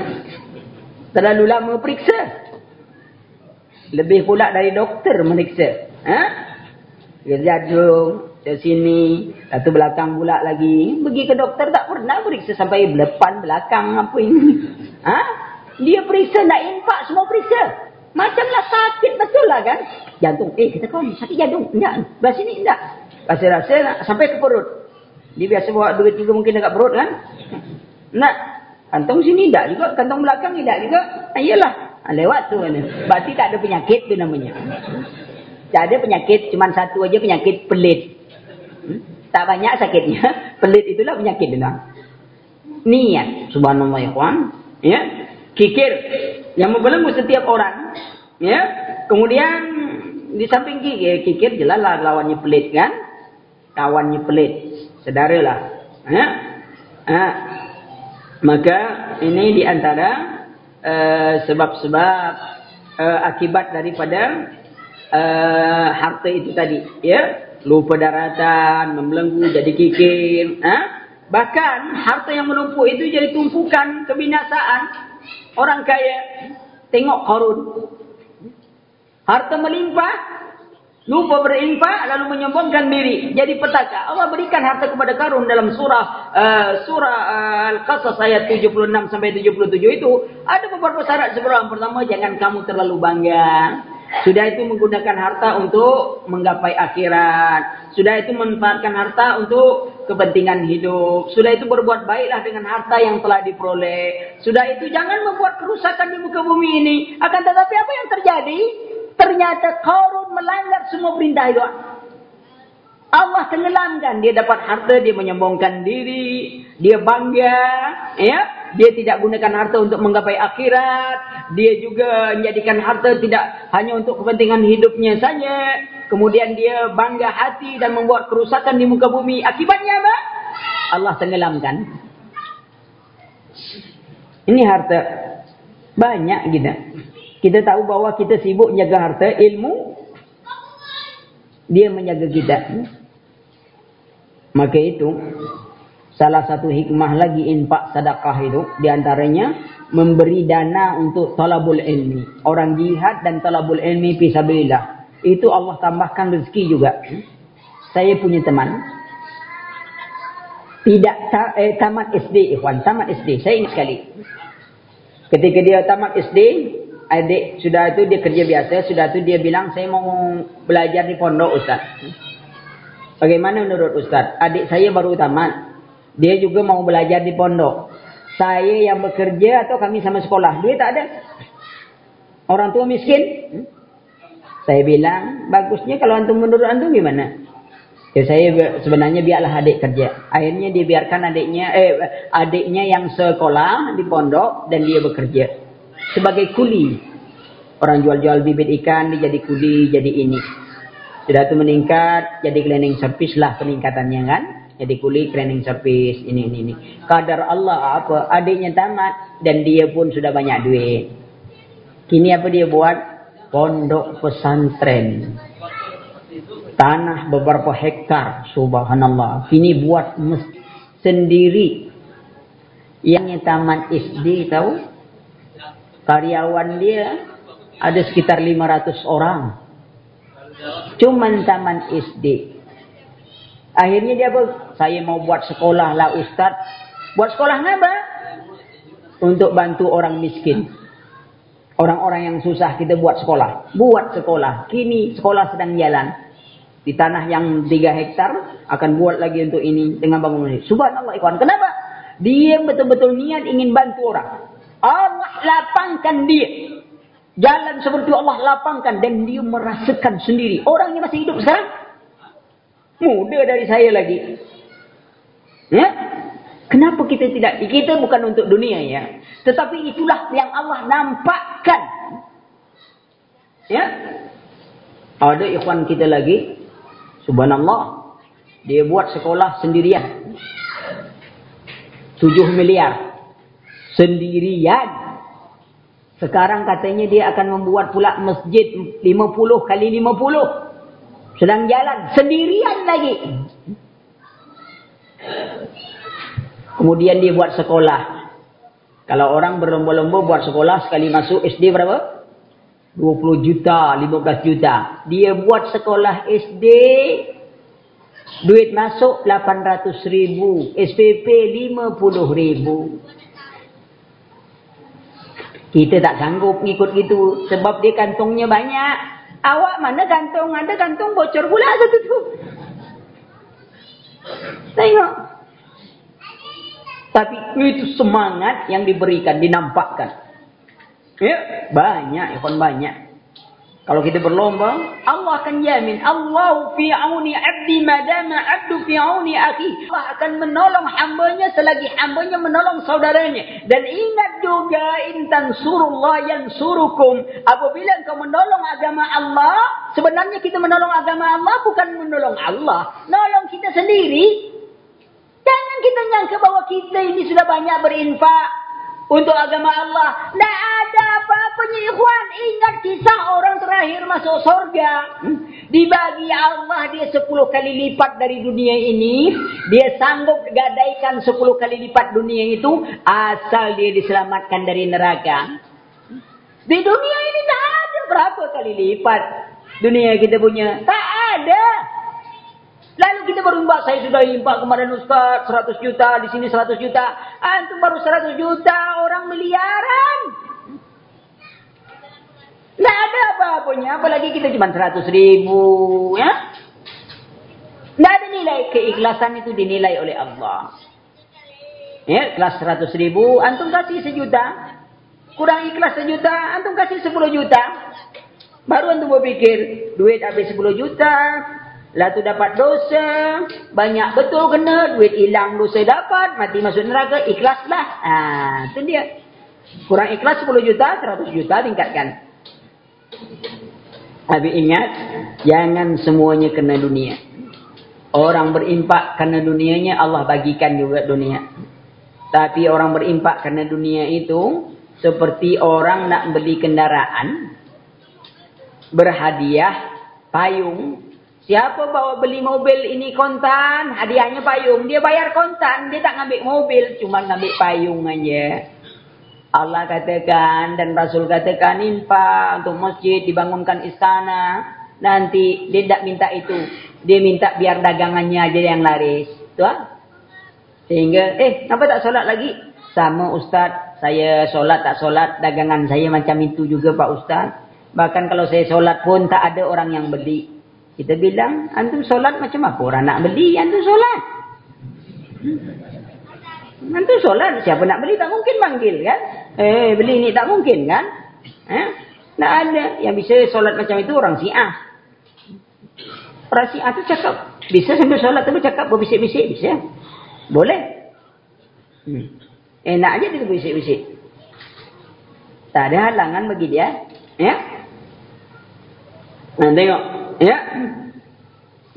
Terlalu lama periksa. Lebih pula dari doktor meriksa. Ha? Dia jadung ke sini, satu belakang pula lagi. Pergi ke doktor tak pernah periksa sampai depan belakang apa ini. Ha? Dia periksa nak impak semua periksa. Macamlah sakit betul lah kan. Jantung. Eh kita kawan sakit jantung. Enggak. Belah sini enggak. Rasa-rasa sampai ke perut. Dia biasa bawa duit juga mungkin dekat perut kan. Nak kantong sini tak juga, kantong belakang tidak juga. Ayolah, ah, lewat tu kan. Berarti tak ada penyakit tu namanya. Tak ada penyakit, cuma satu aja penyakit pelit. Hmm? Tak banyak sakitnya. Pelit itulah penyakit dia. Niat, subhanallah ya kawan. Ya. Kikir yang membelenggu setiap orang. Ya. Kemudian di samping kikir, kikir jelas lah lawannya pelit kan. Kawannya pelit. Sedaralah. Ya. Ha. Maka ini diantara eh, sebab-sebab uh, uh, akibat daripada uh, harta itu tadi. Ya, lupa daratan, membelenggu, jadi kikir. Ha? Bahkan harta yang menumpuk itu jadi tumpukan kebinasaan. Orang kaya tengok korun. Harta melimpah. Lupa berinfak lalu menyombongkan diri. Jadi petaka. Allah berikan harta kepada Karun dalam surah uh, surah uh, Al-Qasas ayat 76 sampai 77 itu. Ada beberapa syarat sebenarnya. Pertama, jangan kamu terlalu bangga. Sudah itu menggunakan harta untuk menggapai akhirat. Sudah itu memanfaatkan harta untuk kepentingan hidup. Sudah itu berbuat baiklah dengan harta yang telah diperoleh. Sudah itu jangan membuat kerusakan di muka bumi ini. Akan tetapi apa yang terjadi? Ternyata Qarun melanggar semua perintah itu. Allah tenggelamkan. Dia dapat harta, dia menyombongkan diri. Dia bangga. Ya, Dia tidak gunakan harta untuk menggapai akhirat. Dia juga menjadikan harta tidak hanya untuk kepentingan hidupnya saja. Kemudian dia bangga hati dan membuat kerusakan di muka bumi. Akibatnya apa? Allah tenggelamkan. Ini harta. Banyak kita. Kita tahu bahwa kita sibuk menjaga harta, ilmu dia menjaga kita. Maka itu salah satu hikmah lagi infak sedekah itu di antaranya memberi dana untuk talabul ilmi. Orang jihad dan talabul ilmi fi sabilillah. Itu Allah tambahkan rezeki juga. Saya punya teman tidak eh, tamat SD ikhwan, tamat SD. Saya ingat sekali. Ketika dia tamat SD, adik sudah itu dia kerja biasa, sudah itu dia bilang saya mau belajar di pondok Ustaz. Bagaimana menurut Ustaz? Adik saya baru tamat. Dia juga mau belajar di pondok. Saya yang bekerja atau kami sama sekolah? Duit tak ada. Orang tua miskin. Saya bilang, bagusnya kalau antum menurut antum gimana? Ya saya sebenarnya biarlah adik kerja. Akhirnya dia biarkan adiknya eh adiknya yang sekolah di pondok dan dia bekerja sebagai kuli. Orang jual-jual bibit ikan dia jadi kuli, jadi ini. Sudah itu meningkat, jadi cleaning service lah peningkatannya kan. Jadi kuli cleaning service, ini, ini, ini. Kadar Allah apa, adiknya tamat dan dia pun sudah banyak duit. Kini apa dia buat? Pondok pesantren. Tanah beberapa hektar, subhanallah. Kini buat sendiri. Yang tamat SD tahu? karyawan dia ada sekitar 500 orang. Cuman taman SD. Akhirnya dia apa? Saya mau buat sekolah lah Ustaz. Buat sekolah ngapa? Untuk bantu orang miskin. Orang-orang yang susah kita buat sekolah. Buat sekolah. Kini sekolah sedang jalan. Di tanah yang 3 hektar. Akan buat lagi untuk ini. Dengan bangunan ini. Subhanallah ikhwan. Kenapa? Dia betul-betul niat ingin bantu orang. Allah lapangkan dia. Jalan seperti Allah lapangkan. Dan dia merasakan sendiri. Orang yang masih hidup sekarang. Muda dari saya lagi. Ya? Kenapa kita tidak? Kita bukan untuk dunia ya. Tetapi itulah yang Allah nampakkan. Ya? Ada ikhwan kita lagi. Subhanallah. Dia buat sekolah sendirian. Tujuh miliar sendirian. Sekarang katanya dia akan membuat pula masjid 50 kali 50. Sedang jalan sendirian lagi. Kemudian dia buat sekolah. Kalau orang berlomba-lomba buat sekolah sekali masuk SD berapa? 20 juta, 15 juta. Dia buat sekolah SD. Duit masuk 800 ribu. SPP 50 ribu. Kita tak sanggup ngikut gitu. Sebab dia kantongnya banyak. Awak mana kantong? Ada kantong bocor pula satu tu. Tengok. Tapi itu semangat yang diberikan, dinampakkan. Ya, banyak, ikhwan banyak. Kalau kita berlomba, Allah akan jamin. Allah fi auni abdi madama abdu fi auni akhi. Allah akan menolong hambanya selagi hambanya menolong saudaranya. Dan ingat juga intan surullah yang surukum. Apabila engkau menolong agama Allah, sebenarnya kita menolong agama Allah bukan menolong Allah. Nolong kita sendiri. Jangan kita nyangka bahwa kita ini sudah banyak berinfak untuk agama Allah. Tidak ada apa-apanya ikhwan. Ingat kisah orang terakhir masuk surga. Hmm? Dibagi Allah dia sepuluh kali lipat dari dunia ini. Dia sanggup gadaikan sepuluh kali lipat dunia itu. Asal dia diselamatkan dari neraka. Di dunia ini tidak ada berapa kali lipat. dunia kita punya. Tak ada. Lalu kita baru impak, saya sudah impak kemarin Ustaz, 100 juta, di sini 100 juta. Antum baru 100 juta, orang miliaran. Tidak ada apa-apanya, apalagi kita cuma 100 ribu. Ya? Tidak ada nilai keikhlasan itu dinilai oleh Allah. Ya, kelas 100 ribu, antum kasih sejuta. Kurang ikhlas sejuta, antum kasih 10 juta. Baru antum berpikir, duit habis 10 juta, lah tu dapat dosa, banyak betul kena, duit hilang dosa dapat, mati masuk neraka, ikhlaslah. Ah, tu dia. Kurang ikhlas 10 juta, 100 juta tingkatkan. Tapi ingat, jangan semuanya kena dunia. Orang berimpak karena dunianya, Allah bagikan juga dunia. Tapi orang berimpak karena dunia itu, seperti orang nak beli kendaraan. Berhadiah payung. Siapa bawa beli mobil ini kontan. Hadiahnya payung. Dia bayar kontan. Dia tak ngambil mobil. Cuma ngambil payung aja. Allah katakan dan Rasul katakan infak untuk masjid dibangunkan istana. Nanti dia tak minta itu. Dia minta biar dagangannya aja yang laris. Tuan. Sehingga eh kenapa tak solat lagi? Sama Ustaz saya solat tak solat, dagangan saya macam itu juga Pak Ustaz. Bahkan kalau saya solat pun tak ada orang yang beli. Kita bilang, antum solat macam apa orang nak beli, antum solat. Hmm. Antum solat, siapa nak beli tak mungkin manggil kan? Eh, beli ni tak mungkin kan? Eh? Tak ada. Yang bisa solat macam itu orang si'ah. Orang si'ah tu cakap, bisa sambil solat tu cakap berbisik-bisik, bisa. Boleh. Hmm. Enak aja dia bisik-bisik. Tak ada halangan bagi dia. Ya. Nah, tengok. Ya.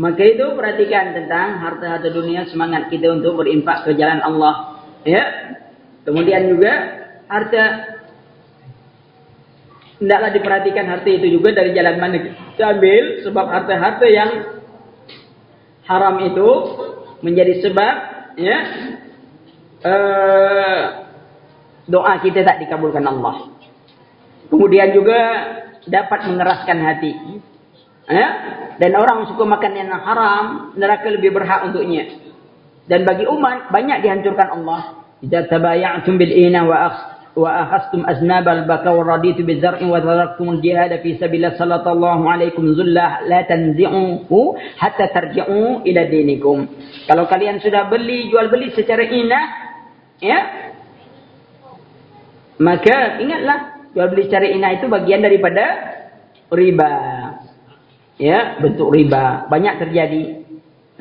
Maka itu perhatikan tentang harta-harta dunia semangat kita untuk berimpak ke jalan Allah. Ya. Kemudian juga harta hendaklah diperhatikan harta itu juga dari jalan mana kita ambil sebab harta-harta yang haram itu menjadi sebab ya uh, doa kita tak dikabulkan Allah. Kemudian juga dapat mengeraskan hati. Ya? Dan orang suka makan yang haram, neraka lebih berhak untuknya. Dan bagi umat, banyak dihancurkan Allah. Jika tabaya'tum bil'ina wa wa akhastum aznab al-baka wa raditu bizar'in wa taraktum al-jihad fi sabillah sallallahu alaikum zullah la tanzi'uhu hatta tarji'u ila dinikum. Kalau kalian sudah beli, jual beli secara inah, Ya. Maka ingatlah jual beli secara inah itu bagian daripada riba. Ya, bentuk riba banyak terjadi.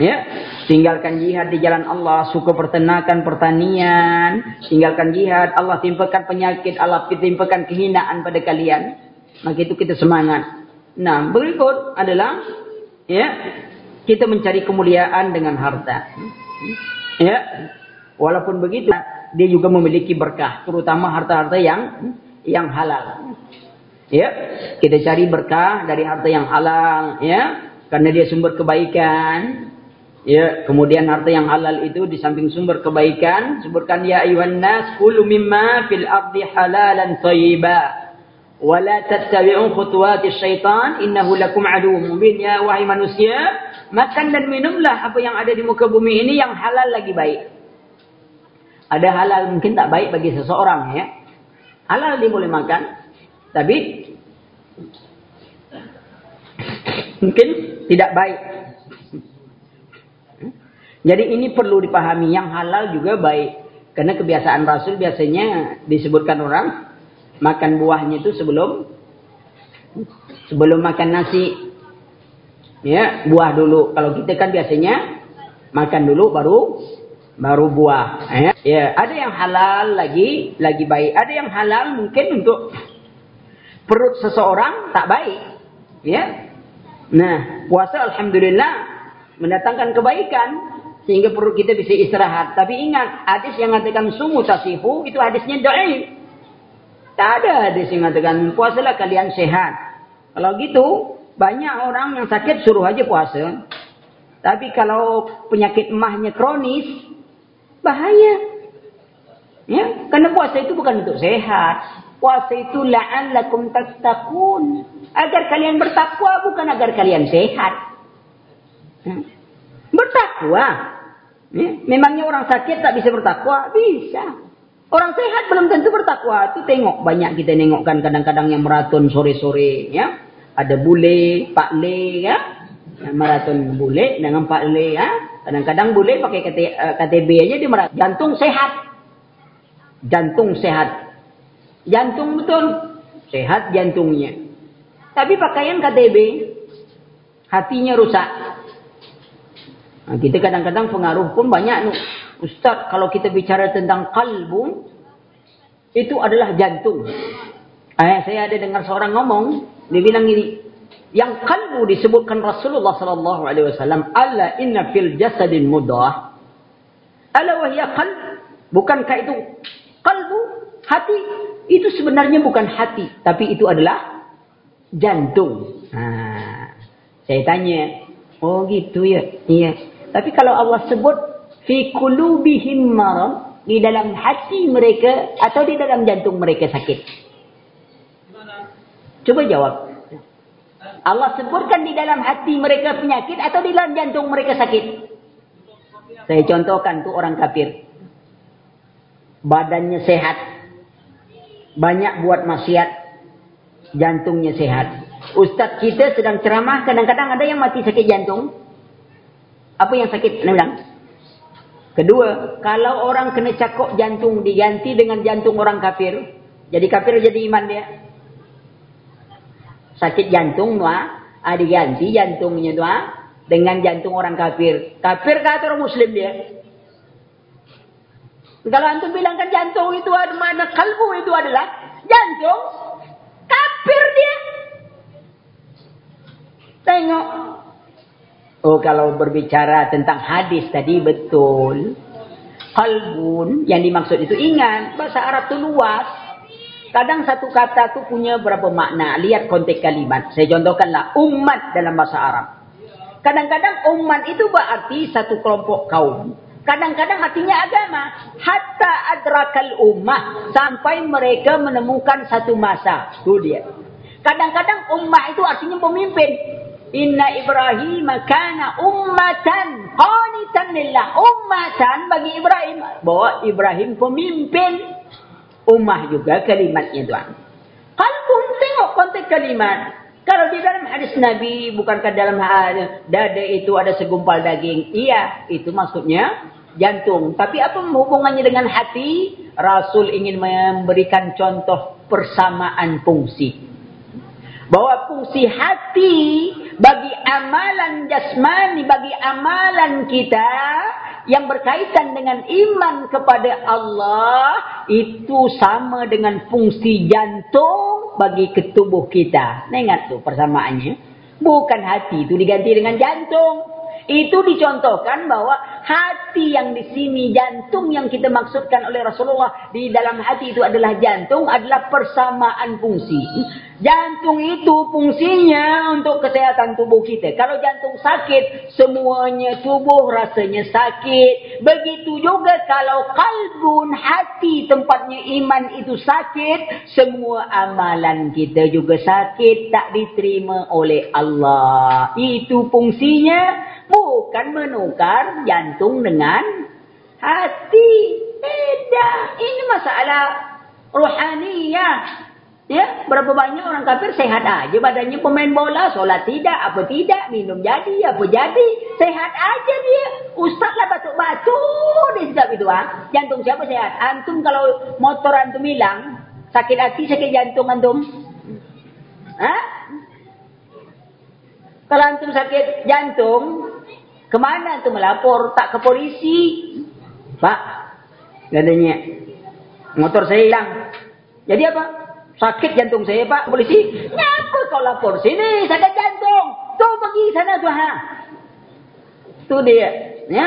Ya, tinggalkan jihad di jalan Allah, suka pertenakan pertanian, tinggalkan jihad, Allah timpakan penyakit, Allah timpakan kehinaan pada kalian. Maka itu kita semangat. Nah, berikut adalah ya, kita mencari kemuliaan dengan harta. Ya, Walaupun begitu, dia juga memiliki berkah, terutama harta-harta yang yang halal. Ya, kita cari berkah dari harta yang halal, ya, karena dia sumber kebaikan. Ya, kemudian harta yang halal itu di samping sumber kebaikan, sebutkan ya ayuhan nas kulu mimma fil ardi halalan thayyiba. Wala tattabi'u khutuwati syaitan innahu lakum aduwwun mubin ya wahai manusia makan dan minumlah apa yang ada di muka bumi ini yang halal lagi baik ada halal mungkin tak baik bagi seseorang ya. Halal dia boleh makan. Tapi mungkin tidak baik. Jadi ini perlu dipahami yang halal juga baik. Karena kebiasaan Rasul biasanya disebutkan orang makan buahnya itu sebelum sebelum makan nasi. Ya, buah dulu. Kalau kita kan biasanya makan dulu baru baru buah. Ya. ya, ada yang halal lagi lagi baik. Ada yang halal mungkin untuk perut seseorang tak baik. Ya. Nah, puasa alhamdulillah mendatangkan kebaikan sehingga perut kita bisa istirahat. Tapi ingat, hadis yang mengatakan sumu tasifu itu hadisnya dhaif. Tak ada hadis yang mengatakan puasalah kalian sehat. Kalau gitu, banyak orang yang sakit suruh aja puasa. Tapi kalau penyakit emahnya kronis, bahaya. Ya, karena puasa itu bukan untuk sehat. Puasa itu la'allakum tattaqun. Agar kalian bertakwa bukan agar kalian sehat. Hmm? Bertakwa. Ya? Memangnya orang sakit tak bisa bertakwa? Bisa. Orang sehat belum tentu bertakwa. Itu tengok banyak kita nengokkan kadang-kadang yang maraton sore-sore. Ya? Ada bule, pak le. Ya? Maraton bule dengan pak le. Ya? Kadang-kadang bule pakai KTB eh, aja dia maraton. Jantung sehat. Jantung sehat. Jantung betul. Sehat jantungnya. Tapi pakaian KTB. Hatinya rusak. Nah, kita kadang-kadang pengaruh pun banyak. Ustaz, kalau kita bicara tentang kalbu. Itu adalah jantung. Eh, saya ada dengar seorang ngomong. Dia bilang ini. Yang kalbu disebutkan Rasulullah sallallahu alaihi wasallam, "Alla inna fil jasadin mudah." Ala wahya qalb. Bukankah itu kalbu, hati itu sebenarnya bukan hati, tapi itu adalah jantung. Ha. Saya tanya, oh gitu ya? Iya. Tapi kalau Allah sebut fi qulubihim marad, di dalam hati mereka atau di dalam jantung mereka sakit? Coba jawab. Allah sebutkan di dalam hati mereka penyakit atau di dalam jantung mereka sakit? Saya contohkan tu orang kafir. Badannya sehat, banyak buat maksiat, jantungnya sehat. Ustaz kita sedang ceramah, kadang-kadang ada yang mati sakit jantung. Apa yang sakit? Anda bilang. Kedua, kalau orang kena cakok jantung diganti dengan jantung orang kafir, jadi kafir jadi iman dia. Sakit jantung tua, ah, diganti jantungnya tua dengan jantung orang kafir. Kafir kata orang muslim dia. Kalau antum bilangkan jantung itu ada mana kalbu itu adalah jantung, kafir dia. Tengok. Oh kalau berbicara tentang hadis tadi betul. Kalbun yang dimaksud itu ingat bahasa Arab itu luas. Kadang satu kata itu punya berapa makna. Lihat konteks kalimat. Saya contohkanlah umat dalam bahasa Arab. Kadang-kadang umat itu berarti satu kelompok kaum. Kadang-kadang artinya agama. Hatta adrakal ummah. Sampai mereka menemukan satu masa. Itu dia. Kadang-kadang ummah itu artinya pemimpin. Inna Ibrahim kana ummatan. Qanitan lillah. Ummatan bagi Ibrahim. Bahwa Ibrahim pemimpin. Ummah juga kalimatnya tuan. Kalbun tengok konteks kalimat. Kalau di dalam hadis Nabi, bukankah dalam dada itu ada segumpal daging? Iya, itu maksudnya jantung. Tapi apa hubungannya dengan hati? Rasul ingin memberikan contoh persamaan fungsi. Bahwa fungsi hati bagi amalan jasmani, bagi amalan kita yang berkaitan dengan iman kepada Allah itu sama dengan fungsi jantung bagi ketubuh kita. Nah, ingat tu persamaannya. Bukan hati itu diganti dengan jantung. Itu dicontohkan bahwa hati yang di sini, jantung yang kita maksudkan oleh Rasulullah di dalam hati itu adalah jantung, adalah persamaan fungsi. Jantung itu fungsinya untuk kesehatan tubuh kita. Kalau jantung sakit, semuanya tubuh rasanya sakit. Begitu juga kalau kalbun hati tempatnya iman itu sakit, semua amalan kita juga sakit, tak diterima oleh Allah. Itu fungsinya bukan menukar jantung dengan hati. Beda. Ini masalah rohaniyah. Ya, berapa banyak orang kafir sehat aja badannya pemain bola, solat tidak, apa tidak, minum jadi, apa jadi, sehat aja dia. Ustaz lah batuk-batuk dia sedap itu ah. Jantung siapa sehat? Antum kalau motor antum hilang, sakit hati, sakit jantung antum. Hah? Kalau antum sakit jantung, Kemana tu melapor? Tak ke polisi. Pak, katanya, motor saya hilang. Jadi apa? Sakit jantung saya pak, polisi. Kenapa kau lapor sini? Sakit jantung. Tuh pergi sana tuh ha. Itu dia. Ya.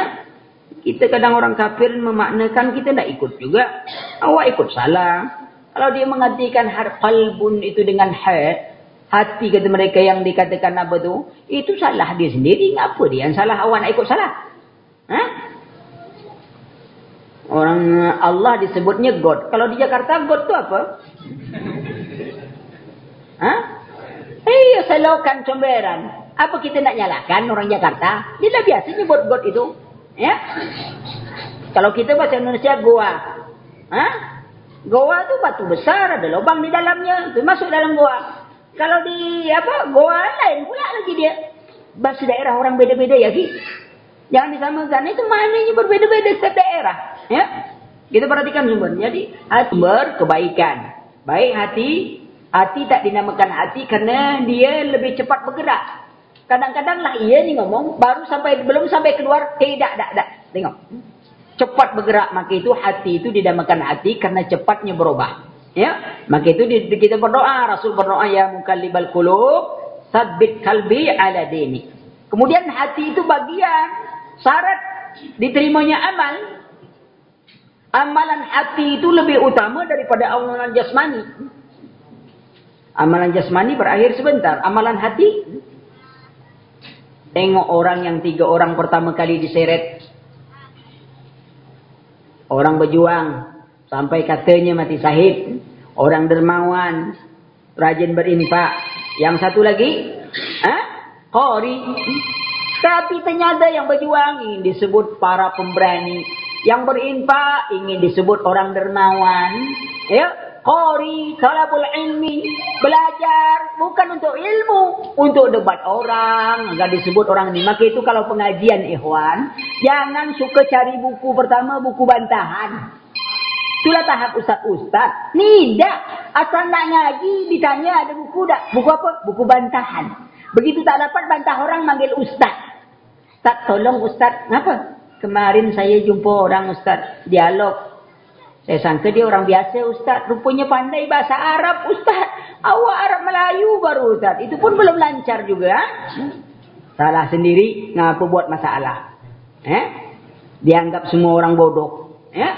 Kita kadang orang kafir memaknakan kita tidak ikut juga. Awak ikut salah. Kalau dia mengartikan harqalbun itu dengan had, hati kata mereka yang dikatakan apa tu itu salah dia sendiri apa dia yang salah awak nak ikut salah ha? Orang Allah disebutnya God. Kalau di Jakarta God tu apa? Hah? Iya, selokan comberan. Apa kita nak nyalakan orang Jakarta? Dia dah biasa nyebut God itu. Ya? Kalau kita bahasa Indonesia, Goa. Hah? Goa tu batu besar, ada lubang di dalamnya. Itu masuk dalam Goa. Kalau di apa Goa lain pula lagi dia. Bahasa daerah orang beda-beda ya, Ki. Jangan disamakan. Itu maknanya berbeda-beda setiap daerah. Ya? Kita perhatikan sumber. Jadi, hati berkebaikan. Baik hati, hati tak dinamakan hati kerana dia lebih cepat bergerak. Kadang-kadang lah ia ni ngomong, baru sampai belum sampai keluar, tidak, tak, tak. Tengok. Cepat bergerak, maka itu hati itu dinamakan hati kerana cepatnya berubah. Ya, maka itu kita berdoa, Rasul berdoa ya mukallibal qulub, sabbit kalbi ala dini. Kemudian hati itu bagian syarat diterimanya amal. Amalan hati itu lebih utama daripada amalan jasmani. Amalan jasmani berakhir sebentar. Amalan hati tengok orang yang tiga orang pertama kali diseret. Orang berjuang Sampai katanya mati sahid. Orang dermawan. Rajin berinfak. Yang satu lagi. Ha? Qori. Tapi ternyata yang berjuang ingin disebut para pemberani. Yang berinfak ingin disebut orang dermawan. Ya. Qori. Talabul ilmi. Belajar. Bukan untuk ilmu. Untuk debat orang. Agar disebut orang ini. Maka itu kalau pengajian ikhwan. Jangan suka cari buku pertama. Buku bantahan. Itulah tahap ustaz-ustaz. Tidak. Asal nak ngaji, ditanya ada buku tak? Buku apa? Buku bantahan. Begitu tak dapat bantah orang, manggil ustaz. Tak tolong ustaz. Kenapa? Kemarin saya jumpa orang ustaz. Dialog. Saya sangka dia orang biasa ustaz. Rupanya pandai bahasa Arab ustaz. Awak Arab Melayu baru ustaz. Itu pun belum lancar juga. Ha? Salah sendiri, ngapa buat masalah. Eh? Dianggap semua orang bodoh. Ya?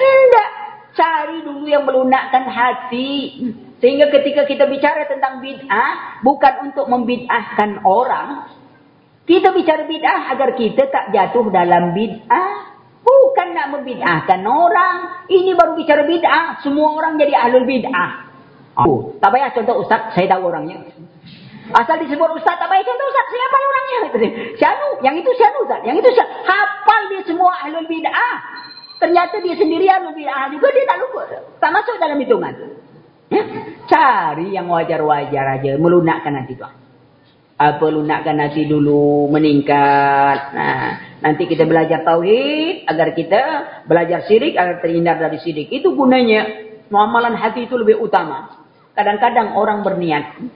Tidak. Cari dulu yang melunakkan hati. Sehingga ketika kita bicara tentang bid'ah. Bukan untuk membid'ahkan orang. Kita bicara bid'ah agar kita tak jatuh dalam bid'ah. Bukan nak membid'ahkan orang. Ini baru bicara bid'ah. Semua orang jadi ahlul bid'ah. Oh, tak payah contoh ustaz, saya tahu orangnya. Asal disebut ustaz, tak payah contoh ustaz, hafal orangnya. Sianu, yang itu sianu ustaz, yang itu sianu. Hafal dia semua ahlul bid'ah. Ternyata dia sendirian lebih ahli juga dia tak lupa. Tak masuk dalam hitungan. Ya? Cari yang wajar-wajar aja. Melunakkan hati tu. Apa lunakkan hati dulu. Meningkat. Nah, nanti kita belajar tauhid. Agar kita belajar sirik. Agar terhindar dari sirik. Itu gunanya. Muamalan hati itu lebih utama. Kadang-kadang orang berniat.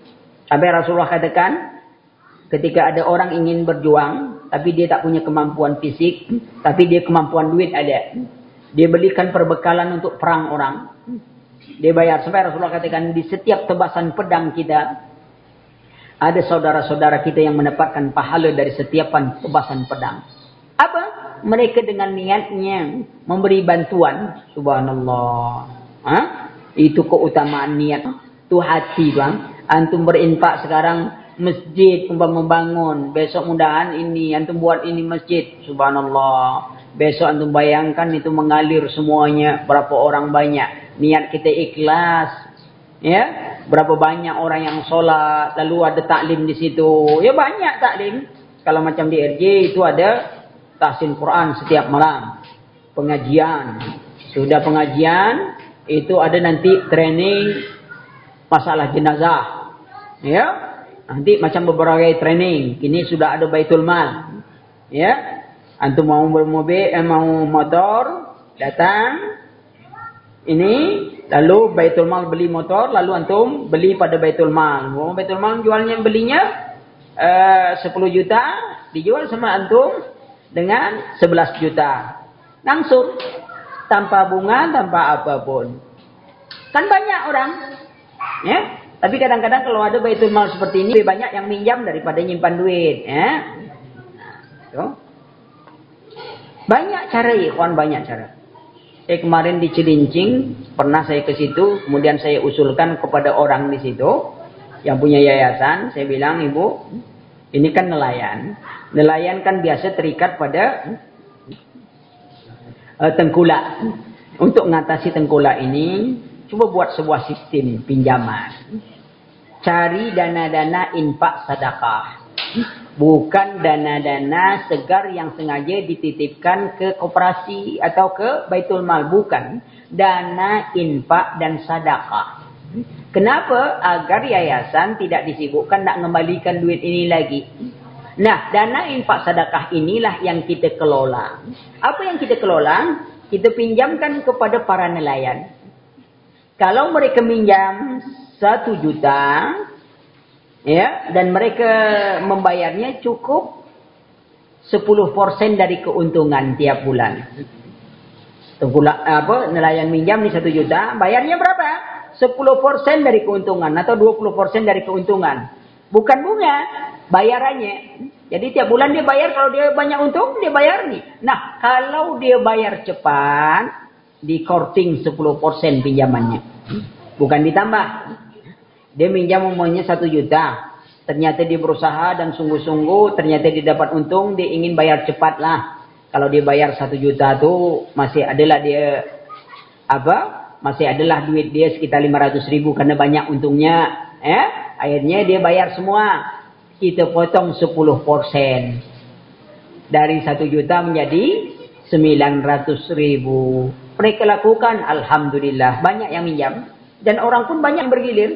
Sampai Rasulullah katakan. Ketika ada orang ingin berjuang. Tapi dia tak punya kemampuan fisik. Tapi dia kemampuan duit ada. Dia belikan perbekalan untuk perang orang. Dia bayar. Sampai Rasulullah katakan di setiap tebasan pedang kita. Ada saudara-saudara kita yang mendapatkan pahala dari setiap tebasan pedang. Apa? Mereka dengan niatnya memberi bantuan. Subhanallah. Ha? Itu keutamaan niat. Itu hati bang. Antum berinfak sekarang masjid membangun. Besok mudahan ini. Antum buat ini masjid. Subhanallah. Besok antum bayangkan itu mengalir semuanya. Berapa orang banyak. Niat kita ikhlas. Ya. Berapa banyak orang yang sholat. Lalu ada taklim di situ. Ya banyak taklim. Kalau macam di RJ itu ada. Tahsin Quran setiap malam. Pengajian. Sudah pengajian. Itu ada nanti training. Masalah jenazah. Ya. Nanti macam beberapa training. Kini sudah ada baitul mal. Ya. Antum mau bermobil, eh, mau motor, datang. Ini, lalu Baitul Mal beli motor, lalu antum beli pada Baitul Mal. Oh, Baitul Mal jualnya belinya uh, eh, 10 juta, dijual sama antum dengan 11 juta. Langsung, tanpa bunga, tanpa apapun. Kan banyak orang. Ya, tapi kadang-kadang kalau ada Baitul Mal seperti ini, lebih banyak yang minjam daripada nyimpan duit. Ya. Nah, banyak cara ikhwan, banyak cara. Saya kemarin di Cilincing, pernah saya ke situ, kemudian saya usulkan kepada orang di situ, yang punya yayasan, saya bilang, Ibu, ini kan nelayan. Nelayan kan biasa terikat pada uh, tengkulak. Untuk mengatasi tengkulak ini, cuba buat sebuah sistem pinjaman. Cari dana-dana infak sedekah. Bukan dana-dana segar yang sengaja dititipkan ke koperasi atau ke baitul mal. Bukan. Dana infak dan sedekah. Kenapa? Agar yayasan tidak disibukkan nak mengembalikan duit ini lagi. Nah, dana infak sedekah inilah yang kita kelola. Apa yang kita kelola? kita pinjamkan kepada para nelayan. Kalau mereka minjam satu juta, ya, dan mereka membayarnya cukup 10% dari keuntungan tiap bulan. Tengkulak, apa, nelayan minjam ni satu juta, bayarnya berapa? 10% dari keuntungan atau 20% dari keuntungan. Bukan bunga, bayarannya. Jadi tiap bulan dia bayar kalau dia banyak untung dia bayar ni. Nah, kalau dia bayar cepat di korting 10% pinjamannya. Bukan ditambah. Dia minjam umumnya 1 juta. Ternyata dia berusaha dan sungguh-sungguh ternyata dia dapat untung, dia ingin bayar cepat lah. Kalau dia bayar 1 juta tu masih adalah dia apa? Masih adalah duit dia sekitar 500 ribu karena banyak untungnya. Eh? Akhirnya dia bayar semua kita potong 10% dari 1 juta menjadi 900 ribu. Mereka lakukan Alhamdulillah. Banyak yang minjam. Dan orang pun banyak yang bergilir.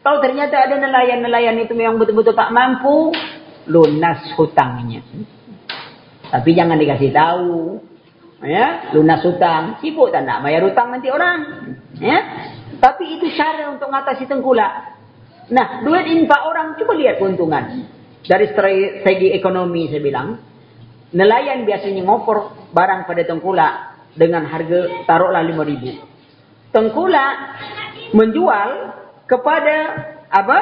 Kalau ternyata ada nelayan-nelayan itu memang betul-betul tak mampu. Lunas hutangnya. Tapi jangan dikasih tahu. Ya, lunas hutang. Sibuk tak nak bayar hutang nanti orang. Ya. Tapi itu cara untuk mengatasi tengkulak. Nah, duit infak orang, cuba lihat keuntungan. Dari strategi ekonomi saya bilang, nelayan biasanya ngopor barang pada tengkulak dengan harga taruhlah RM5,000. Tengkulak menjual kepada apa?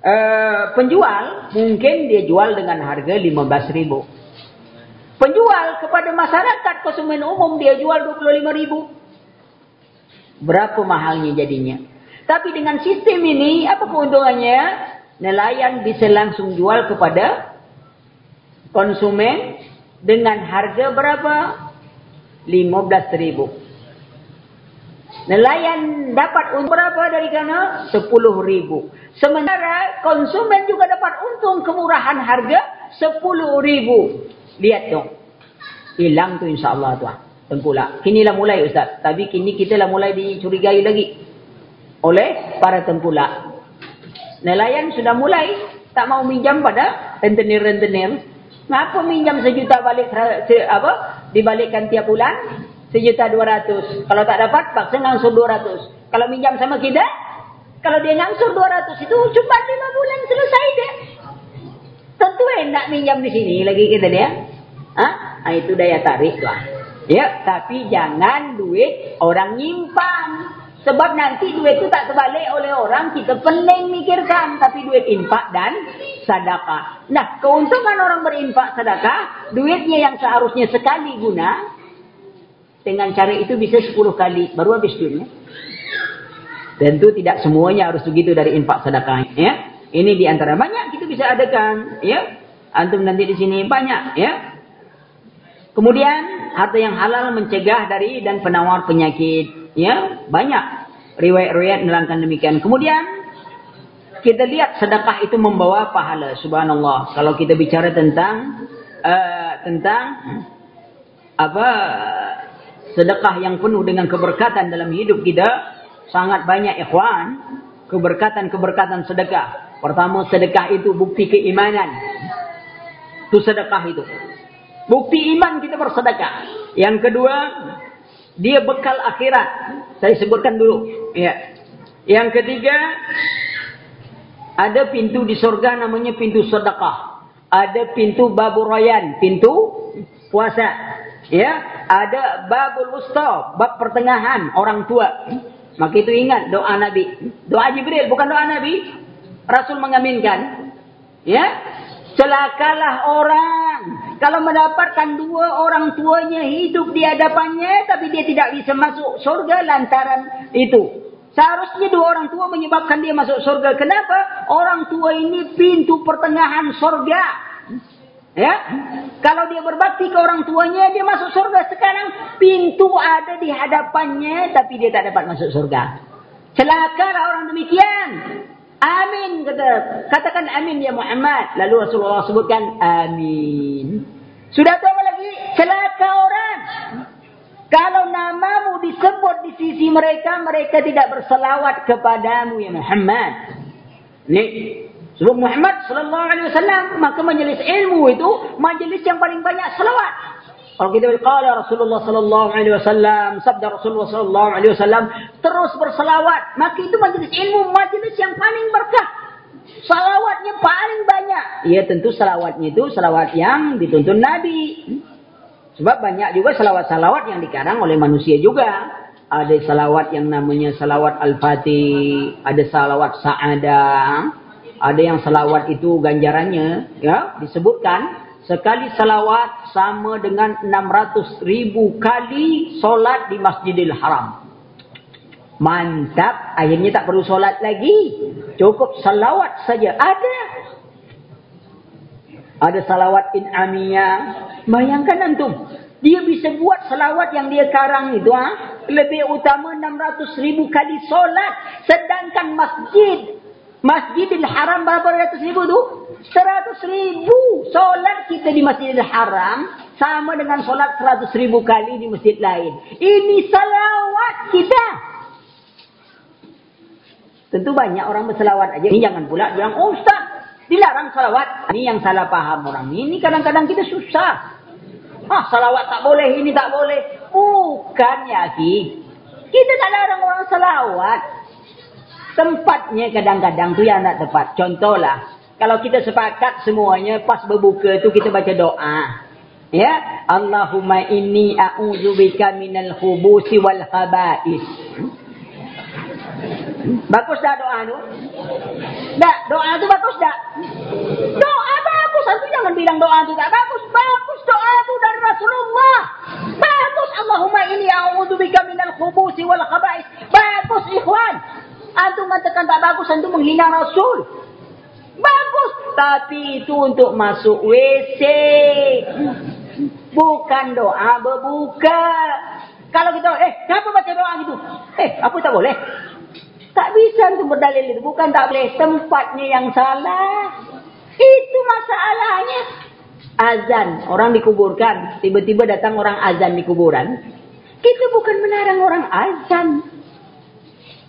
Uh, penjual mungkin dia jual dengan harga RM15,000. Penjual kepada masyarakat konsumen umum dia jual RM25,000. Berapa mahalnya jadinya? Tapi dengan sistem ini, apa keuntungannya? Nelayan bisa langsung jual kepada konsumen dengan harga berapa? 15 ribu. Nelayan dapat untung berapa dari sana? 10 ribu. Sementara konsumen juga dapat untung kemurahan harga 10 ribu. Lihat dong. Hilang tu insyaAllah tuan. Tengkulak. Kinilah mulai Ustaz. Tapi kini kita lah mulai dicurigai lagi oleh para tengkulak. Nelayan sudah mulai tak mau minjam pada rentenir-rentenir. Kenapa minjam sejuta balik apa? Dibalikkan tiap bulan sejuta dua ratus. Kalau tak dapat paksa ngangsur dua ratus. Kalau minjam sama kita, kalau dia ngangsur dua ratus itu cuma lima bulan selesai dia. Tentu enak minjam di sini lagi kita dia. Ah, ha? itu daya tarik lah. Ya, tapi jangan duit orang nyimpan. Sebab nanti duit itu tak terbalik oleh orang, kita pening mikirkan. Tapi duit infak dan sadaqah. Nah, keuntungan orang berinfak sadaqah, duitnya yang seharusnya sekali guna, dengan cara itu bisa 10 kali, baru habis duitnya. Tentu tidak semuanya harus begitu dari infak sedekah. Ya? Ini di antara banyak kita bisa adakan. Ya? Antum nanti di sini banyak. Ya? Kemudian harta yang halal mencegah dari dan penawar penyakit ya banyak riwayat-riwayat menerangkan demikian. Kemudian kita lihat sedekah itu membawa pahala. Subhanallah. Kalau kita bicara tentang uh, tentang apa sedekah yang penuh dengan keberkatan dalam hidup kita sangat banyak ikhwan keberkatan-keberkatan sedekah. Pertama sedekah itu bukti keimanan. Itu sedekah itu. Bukti iman kita bersedekah. Yang kedua dia bekal akhirat. Saya sebutkan dulu. Ya. Yang ketiga, ada pintu di surga namanya pintu sedekah. Ada pintu babur rayan, pintu puasa. Ya, ada babul wusta, bab pertengahan orang tua. Maka itu ingat doa Nabi. Doa Jibril bukan doa Nabi. Rasul mengaminkan. Ya, celakalah orang kalau mendapatkan dua orang tuanya hidup di hadapannya tapi dia tidak bisa masuk surga lantaran itu. Seharusnya dua orang tua menyebabkan dia masuk surga. Kenapa? Orang tua ini pintu pertengahan surga. Ya. Kalau dia berbakti ke orang tuanya, dia masuk surga. Sekarang pintu ada di hadapannya, tapi dia tak dapat masuk surga. Celakalah orang demikian. Amin kata. Katakan amin ya Muhammad. Lalu Rasulullah sebutkan amin. Sudah tahu apa lagi? Celaka orang. Kalau namamu disebut di sisi mereka, mereka tidak berselawat kepadamu ya Muhammad. Nih, Sebab Muhammad sallallahu alaihi wasallam maka majlis ilmu itu majlis yang paling banyak selawat. Kalau kita qala Rasulullah sallallahu alaihi wasallam, sabda Rasulullah sallallahu alaihi wasallam terus berselawat, maka itu majlis ilmu majlis yang paling berkah. Salawatnya paling banyak. Ya tentu salawatnya itu salawat yang dituntun Nabi. Sebab banyak juga salawat-salawat yang dikarang oleh manusia juga. Ada salawat yang namanya salawat Al-Fatih, ada salawat Sa'adah, ada yang salawat itu ganjarannya ya disebutkan sekali salawat sama dengan 600 ribu kali solat di Masjidil Haram. Mantap, akhirnya tak perlu solat lagi. Cukup salawat saja ada. Ada salawat in amiyah. Bayangkan antum, dia bisa buat salawat yang dia karang itu ha? lebih utama 600 ribu kali solat sedangkan masjid Masjidil Haram berapa ratus ribu tu? Seratus ribu. Solat kita di Masjidil Haram sama dengan solat seratus ribu kali di masjid lain. Ini salawat kita. Tentu banyak orang berselawat aja. Ini jangan pula bilang, oh Ustaz, dilarang salawat. Ini yang salah paham orang. Ini kadang-kadang kita susah. Ah, salawat tak boleh, ini tak boleh. Bukan ya, Ki. Kita tak larang orang salawat. Tempatnya kadang-kadang tu yang tak tepat. Contohlah. Kalau kita sepakat semuanya pas berbuka tu kita baca doa. Ya. Allahumma inni a'udzubika minal khubusi wal haba'is. Bagus dah doa tu? Tak, doa tu bagus tak? Doa bagus. Aku jangan bilang doa tu tak bagus. Bagus doa tu dari Rasulullah. Bagus. Allahumma inni a'udzubika minal khubusi wal haba'is. Bagus ikhwan. Antum katakan tak bagus, antum menghina Rasul. Bagus. Tapi itu untuk masuk WC. Bukan doa berbuka. Kalau kita, eh, kenapa baca doa gitu? Eh, apa tak boleh? Tak bisa untuk berdalil itu. Bukan tak boleh. Tempatnya yang salah. Itu masalahnya. Azan. Orang dikuburkan. Tiba-tiba datang orang azan di kuburan. Kita bukan menarang orang azan.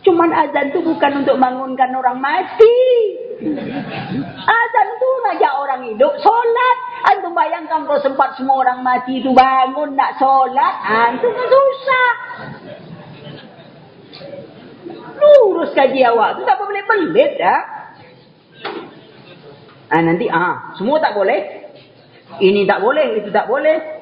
Cuman azan tu bukan untuk bangunkan orang mati. Azan tu ngajak orang hidup solat. Antum bayangkan kalau sempat semua orang mati tu bangun nak solat, antum kan susah. Lurus kaji awak tu tak boleh pelit dah. Ah nanti ah semua tak boleh. Ini tak boleh, itu tak boleh.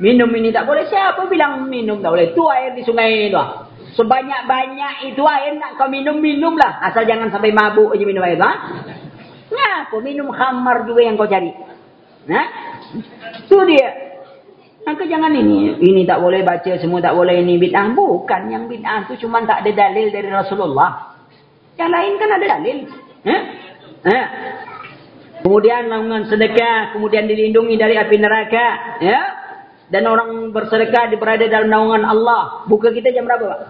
Minum ini tak boleh. Siapa bilang minum tak boleh? Tu air di sungai tu. Ah. Sebanyak-banyak itu air nak kau minum-minumlah. Asal jangan sampai mabuk aja minum air. Ha? Ngapa minum khamar juga yang kau cari? Ha? Itu dia. Maka jangan ini. Ini tak boleh baca, semua tak boleh ini bid'ah. Bukan yang bid'ah itu cuma tak ada dalil dari Rasulullah. Yang lain kan ada dalil. Ha? Ha? Kemudian naungan sedekah, kemudian dilindungi dari api neraka. Ya? Dan orang bersedekah berada dalam naungan Allah. Buka kita jam berapa, Pak?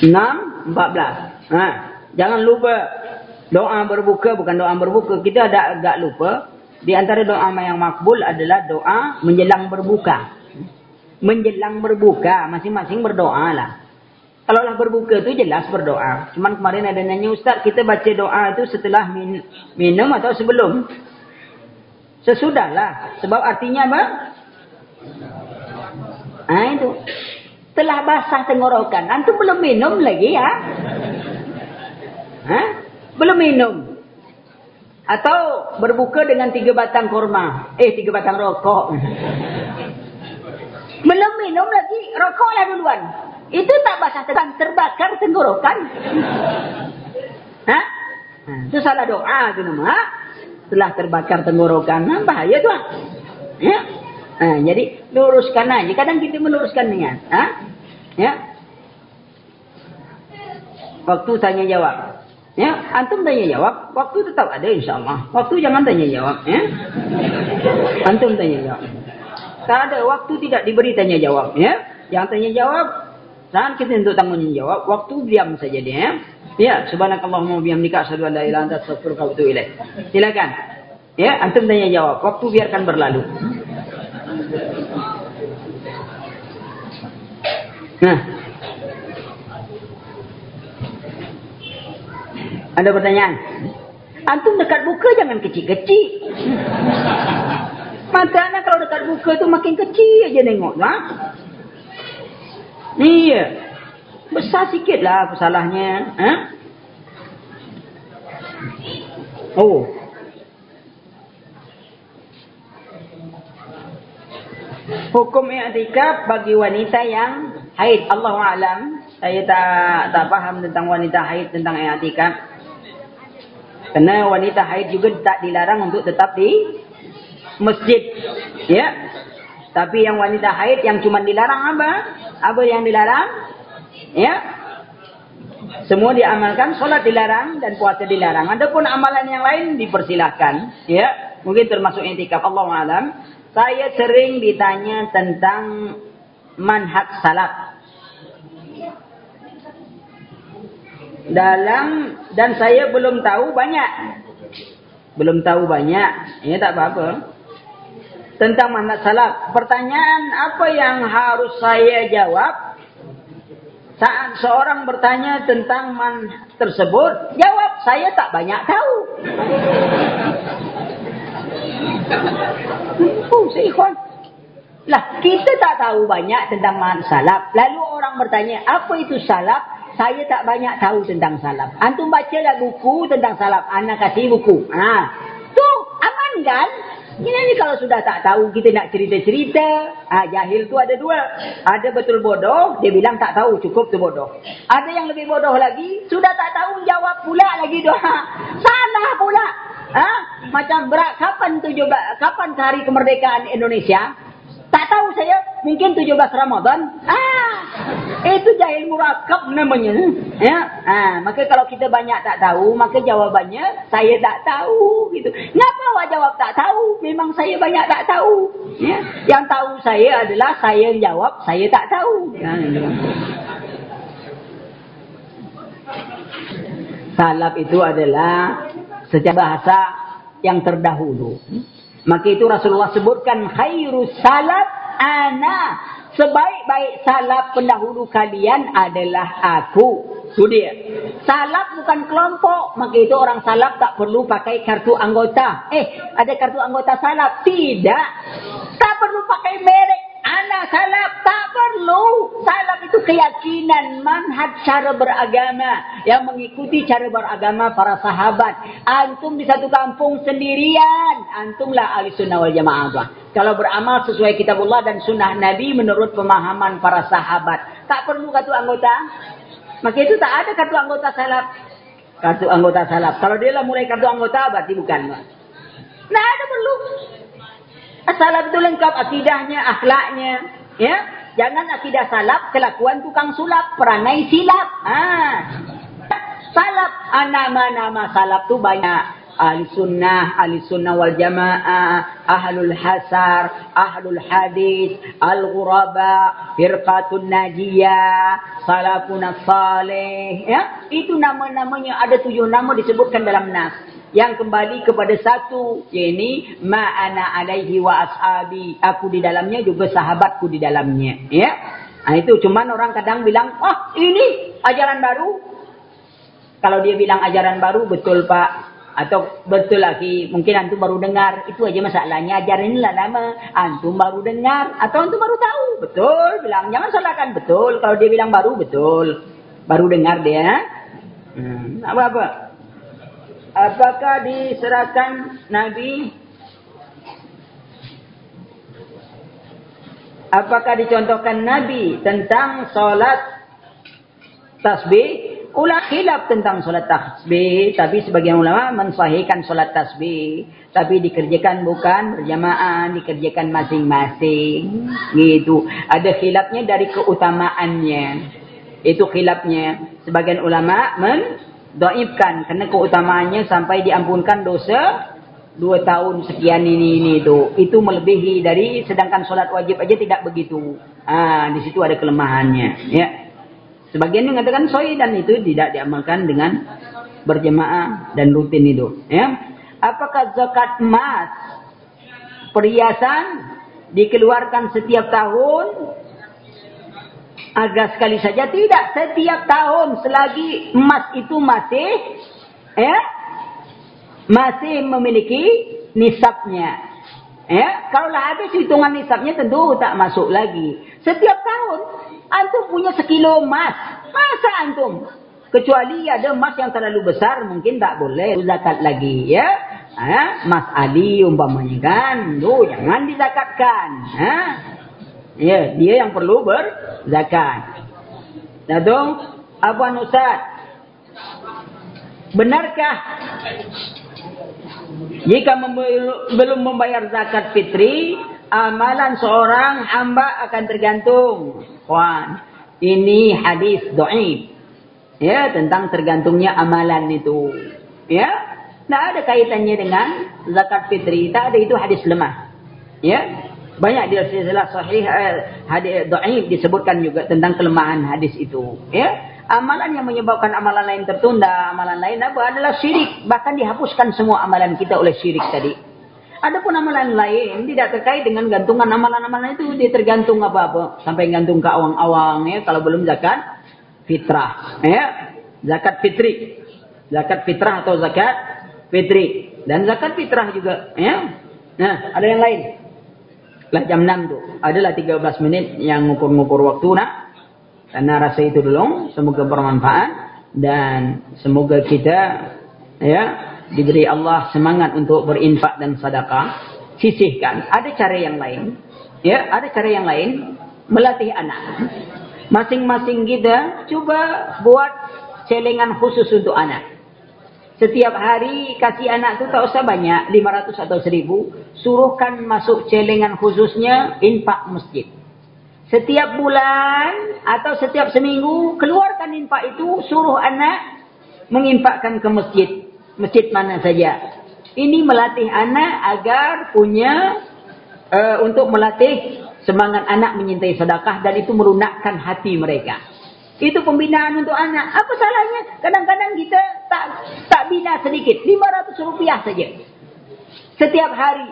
6.14. Ha, jangan lupa doa berbuka bukan doa berbuka. Kita ada agak lupa. Di antara doa yang makbul adalah doa menjelang berbuka. Menjelang berbuka, masing-masing berdoa lah. Kalau lah berbuka tu jelas berdoa. Cuman kemarin ada nanya Ustaz, kita baca doa itu setelah min minum atau sebelum? Sesudahlah. Sebab artinya apa? Ah itu. Telah basah tenggorokan. Antum belum minum lagi ya? Ha? Belum minum. Atau berbuka dengan tiga batang kurma. Eh, tiga batang rokok. belum minum lagi. Rokoklah duluan. Itu tak basah tenggorokan. Terbakar tenggorokan. Ha? Itu salah doa itu nama. Ha? Telah terbakar tenggorokan. Nah, bahaya tu. Ya. Nah, jadi luruskan aja. Kadang kita meluruskan niat. Ha? Ya. Waktu tanya jawab. Ya, antum tanya jawab, waktu tetap ada insyaallah. Waktu jangan tanya jawab, ya. Antum tanya jawab. Tak ada waktu tidak diberi tanya jawab, ya. Yang tanya jawab, jangan kita untuk tanggung jawab, waktu diam saja dia, ya. Ya, subhanakallahumma bihamdika asyhadu an la ilaha illa anta astaghfiruka wa atubu ilaik. Silakan. Ya, antum tanya jawab, waktu biarkan berlalu. Nah, Ada pertanyaan? Antum dekat buka jangan kecil-kecil. Mata anak kalau dekat buka tu makin kecil aja nengok. Ha? Iya. Besar sikit lah pesalahnya. Ha? Oh. Hukum i'tikaf bagi wanita yang haid. Allah alam. Saya tak tak faham tentang wanita haid tentang i'tikaf. Karena wanita haid juga tak dilarang untuk tetap di masjid. Ya. Tapi yang wanita haid yang cuma dilarang apa? Apa yang dilarang? Ya. Semua diamalkan, solat dilarang dan puasa dilarang. Adapun amalan yang lain dipersilahkan. Ya. Mungkin termasuk intikaf Allah Alam. Saya sering ditanya tentang manhaj salaf. dalam dan saya belum tahu banyak. Belum tahu banyak. Ini tak apa-apa. Tentang manhaj salaf. Pertanyaan apa yang harus saya jawab? Saat seorang bertanya tentang man tersebut, jawab saya tak banyak tahu. Oh, seikhwan. Lah, kita tak tahu banyak tentang manhaj salaf. Lalu orang bertanya, apa itu salaf? saya tak banyak tahu tentang salaf. Antum baca lah buku tentang salaf. Anak kasih buku. Ha. Tu aman kan? Ini ni kalau sudah tak tahu kita nak cerita-cerita. Ha, jahil tu ada dua. Ada betul bodoh. Dia bilang tak tahu cukup tu bodoh. Ada yang lebih bodoh lagi. Sudah tak tahu jawab pula lagi doa. Salah pula. Ha? Macam berat. Kapan tu juga? Kapan hari kemerdekaan Indonesia? Tak tahu saya, mungkin 17 Ramadan. Ah, itu jahil murakab namanya. Ya, ah, maka kalau kita banyak tak tahu, maka jawabannya saya tak tahu gitu. Ngapa awak jawab tak tahu? Memang saya banyak tak tahu. Ya, yang tahu saya adalah saya jawab saya tak tahu. Ya. Salaf itu adalah secara bahasa yang terdahulu. Maka itu Rasulullah sebutkan khairu salaf ana. Sebaik-baik salaf pendahulu kalian adalah aku. Itu dia. Salaf bukan kelompok. Maka itu orang salaf tak perlu pakai kartu anggota. Eh, ada kartu anggota salaf? Tidak. Tak perlu pakai merek Anak salaf tak perlu. Salaf itu keyakinan manhaj cara beragama. Yang mengikuti cara beragama para sahabat. Antum di satu kampung sendirian. Antumlah ahli sunnah wal jamaah. Kalau beramal sesuai kitabullah dan sunnah Nabi menurut pemahaman para sahabat. Tak perlu kartu anggota. Maka itu tak ada kartu anggota salaf. Kartu anggota salaf. Kalau dia lah mulai kartu anggota berarti bukan. Nah ada perlu. Salaf itu lengkap akidahnya, akhlaknya. Ya, Jangan akidah salaf, kelakuan tukang sulap, perangai silap. Ha. Salaf, ah, nama-nama salaf tu banyak. Ahli sunnah, ahli sunnah wal jamaah, ahlul hasar, ahlul hadis, al-ghuraba, firqatun najiyah, salafun salih. Ya? Itu nama-namanya, ada tujuh nama disebutkan dalam nas yang kembali kepada satu yakni ma'ana alaihi wa ashabi. Aku di dalamnya juga sahabatku di dalamnya. Ya? Nah, itu cuman orang kadang bilang oh ini ajaran baru. Kalau dia bilang ajaran baru betul pak. Atau betul lagi mungkin antum baru dengar. Itu aja masalahnya. Ajaran ini lah lama antum baru dengar atau antum baru tahu. Betul bilang. Jangan salahkan. Betul kalau dia bilang baru betul. Baru dengar dia hmm, apa apa apakah diserahkan Nabi? Apakah dicontohkan Nabi tentang solat tasbih? Ulama khilaf tentang solat tasbih tapi sebagian ulama mensahihkan solat tasbih. Tapi dikerjakan bukan berjamaah dikerjakan masing-masing. Gitu. Ada khilafnya dari keutamaannya. Itu khilafnya. Sebagian ulama men doibkan kerana keutamaannya sampai diampunkan dosa dua tahun sekian ini ini itu itu melebihi dari sedangkan solat wajib aja tidak begitu. Ah di situ ada kelemahannya ya. Sebagian mengatakan soi dan itu tidak diamalkan dengan berjemaah dan rutin itu ya. Apakah zakat emas perhiasan dikeluarkan setiap tahun agar sekali saja tidak setiap tahun selagi emas itu masih ya masih memiliki nisabnya ya kalau lah habis hitungan nisabnya tentu tak masuk lagi setiap tahun antum punya sekilo emas masa antum kecuali ada emas yang terlalu besar mungkin tak boleh zakat lagi ya ha? emas ali umpamanya kan tu jangan dizakatkan ha? Ya, dia yang perlu berzakat. Datuk, Abuan Ustaz. Benarkah jika belum membayar zakat fitri, amalan seorang hamba akan tergantung? Wan, ini hadis dhaif. Ya, tentang tergantungnya amalan itu. Ya, tidak ada kaitannya dengan zakat fitri. Tak ada itu hadis lemah. Ya, banyak di silsilah sahih eh, hadis dhaif disebutkan juga tentang kelemahan hadis itu ya. Amalan yang menyebabkan amalan lain tertunda amalan lain apa? Adalah syirik. Bahkan dihapuskan semua amalan kita oleh syirik tadi. Adapun amalan lain tidak terkait dengan gantungan amalan-amalan itu dia tergantung apa-apa. Sampai gantung ke awang-awang ya kalau belum zakat fitrah ya. Zakat fitri. Zakat fitrah atau zakat fitri. Dan zakat fitrah juga ya. Nah ada yang lain jam 6 tu. Adalah 13 minit yang ngukur-ngukur waktu nak. Karena rasa itu dulu. Semoga bermanfaat. Dan semoga kita ya diberi Allah semangat untuk berinfak dan sedekah. Sisihkan. Ada cara yang lain. Ya, ada cara yang lain. Melatih anak. Masing-masing kita cuba buat celengan khusus untuk anak. Setiap hari kasih anak tu tak usah banyak, 500 atau 1000. Suruhkan masuk celengan khususnya infak masjid. Setiap bulan atau setiap seminggu keluarkan infak itu suruh anak menginfakkan ke masjid. Masjid mana saja. Ini melatih anak agar punya uh, untuk melatih semangat anak menyintai sedekah dan itu melunakkan hati mereka. Itu pembinaan untuk anak. Apa salahnya? Kadang-kadang kita tak tak bina sedikit. 500 rupiah saja. Setiap hari.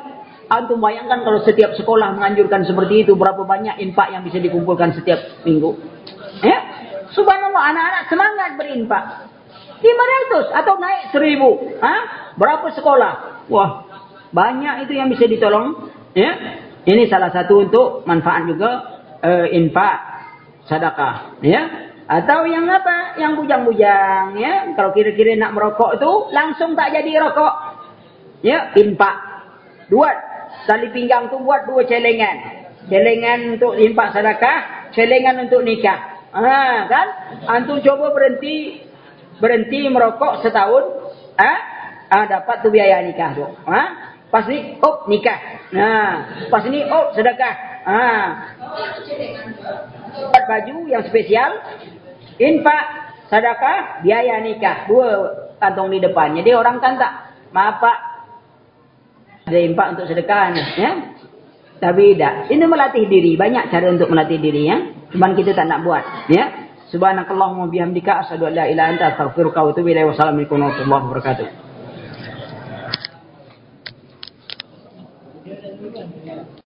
Antum bayangkan kalau setiap sekolah menganjurkan seperti itu. Berapa banyak impak yang bisa dikumpulkan setiap minggu. Ya? Subhanallah anak-anak semangat berimpak. 500 atau naik 1000. Ha? Berapa sekolah? Wah. Banyak itu yang bisa ditolong. Ya? Ini salah satu untuk manfaat juga. Uh, infak. Sadaqah. Ya? Atau yang apa? Yang bujang-bujang. ya. Kalau kira-kira nak merokok itu, langsung tak jadi rokok. Ya, impak. Buat. Tali pinggang tu buat dua celengan. Celengan untuk impak sedekah, celengan untuk nikah. Ha, kan? Antum coba berhenti berhenti merokok setahun, ha? Ah dapat tu biaya nikah tu. Ha? Pas ni, op nikah. Nah, pas ni, op sedekah. Ha. Buat baju yang spesial, infak, sedekah, biaya nikah. Dua kantong di depan. Jadi orang kan tak, maaf pak, ada infak untuk sedekah. Ya? Tapi tidak. Ini melatih diri. Banyak cara untuk melatih diri. ya. Cuma kita tak nak buat. Ya. Subhanakallahumma bihamdika asyhadu an la ilaha illa anta astaghfiruka wa warahmatullahi wabarakatuh.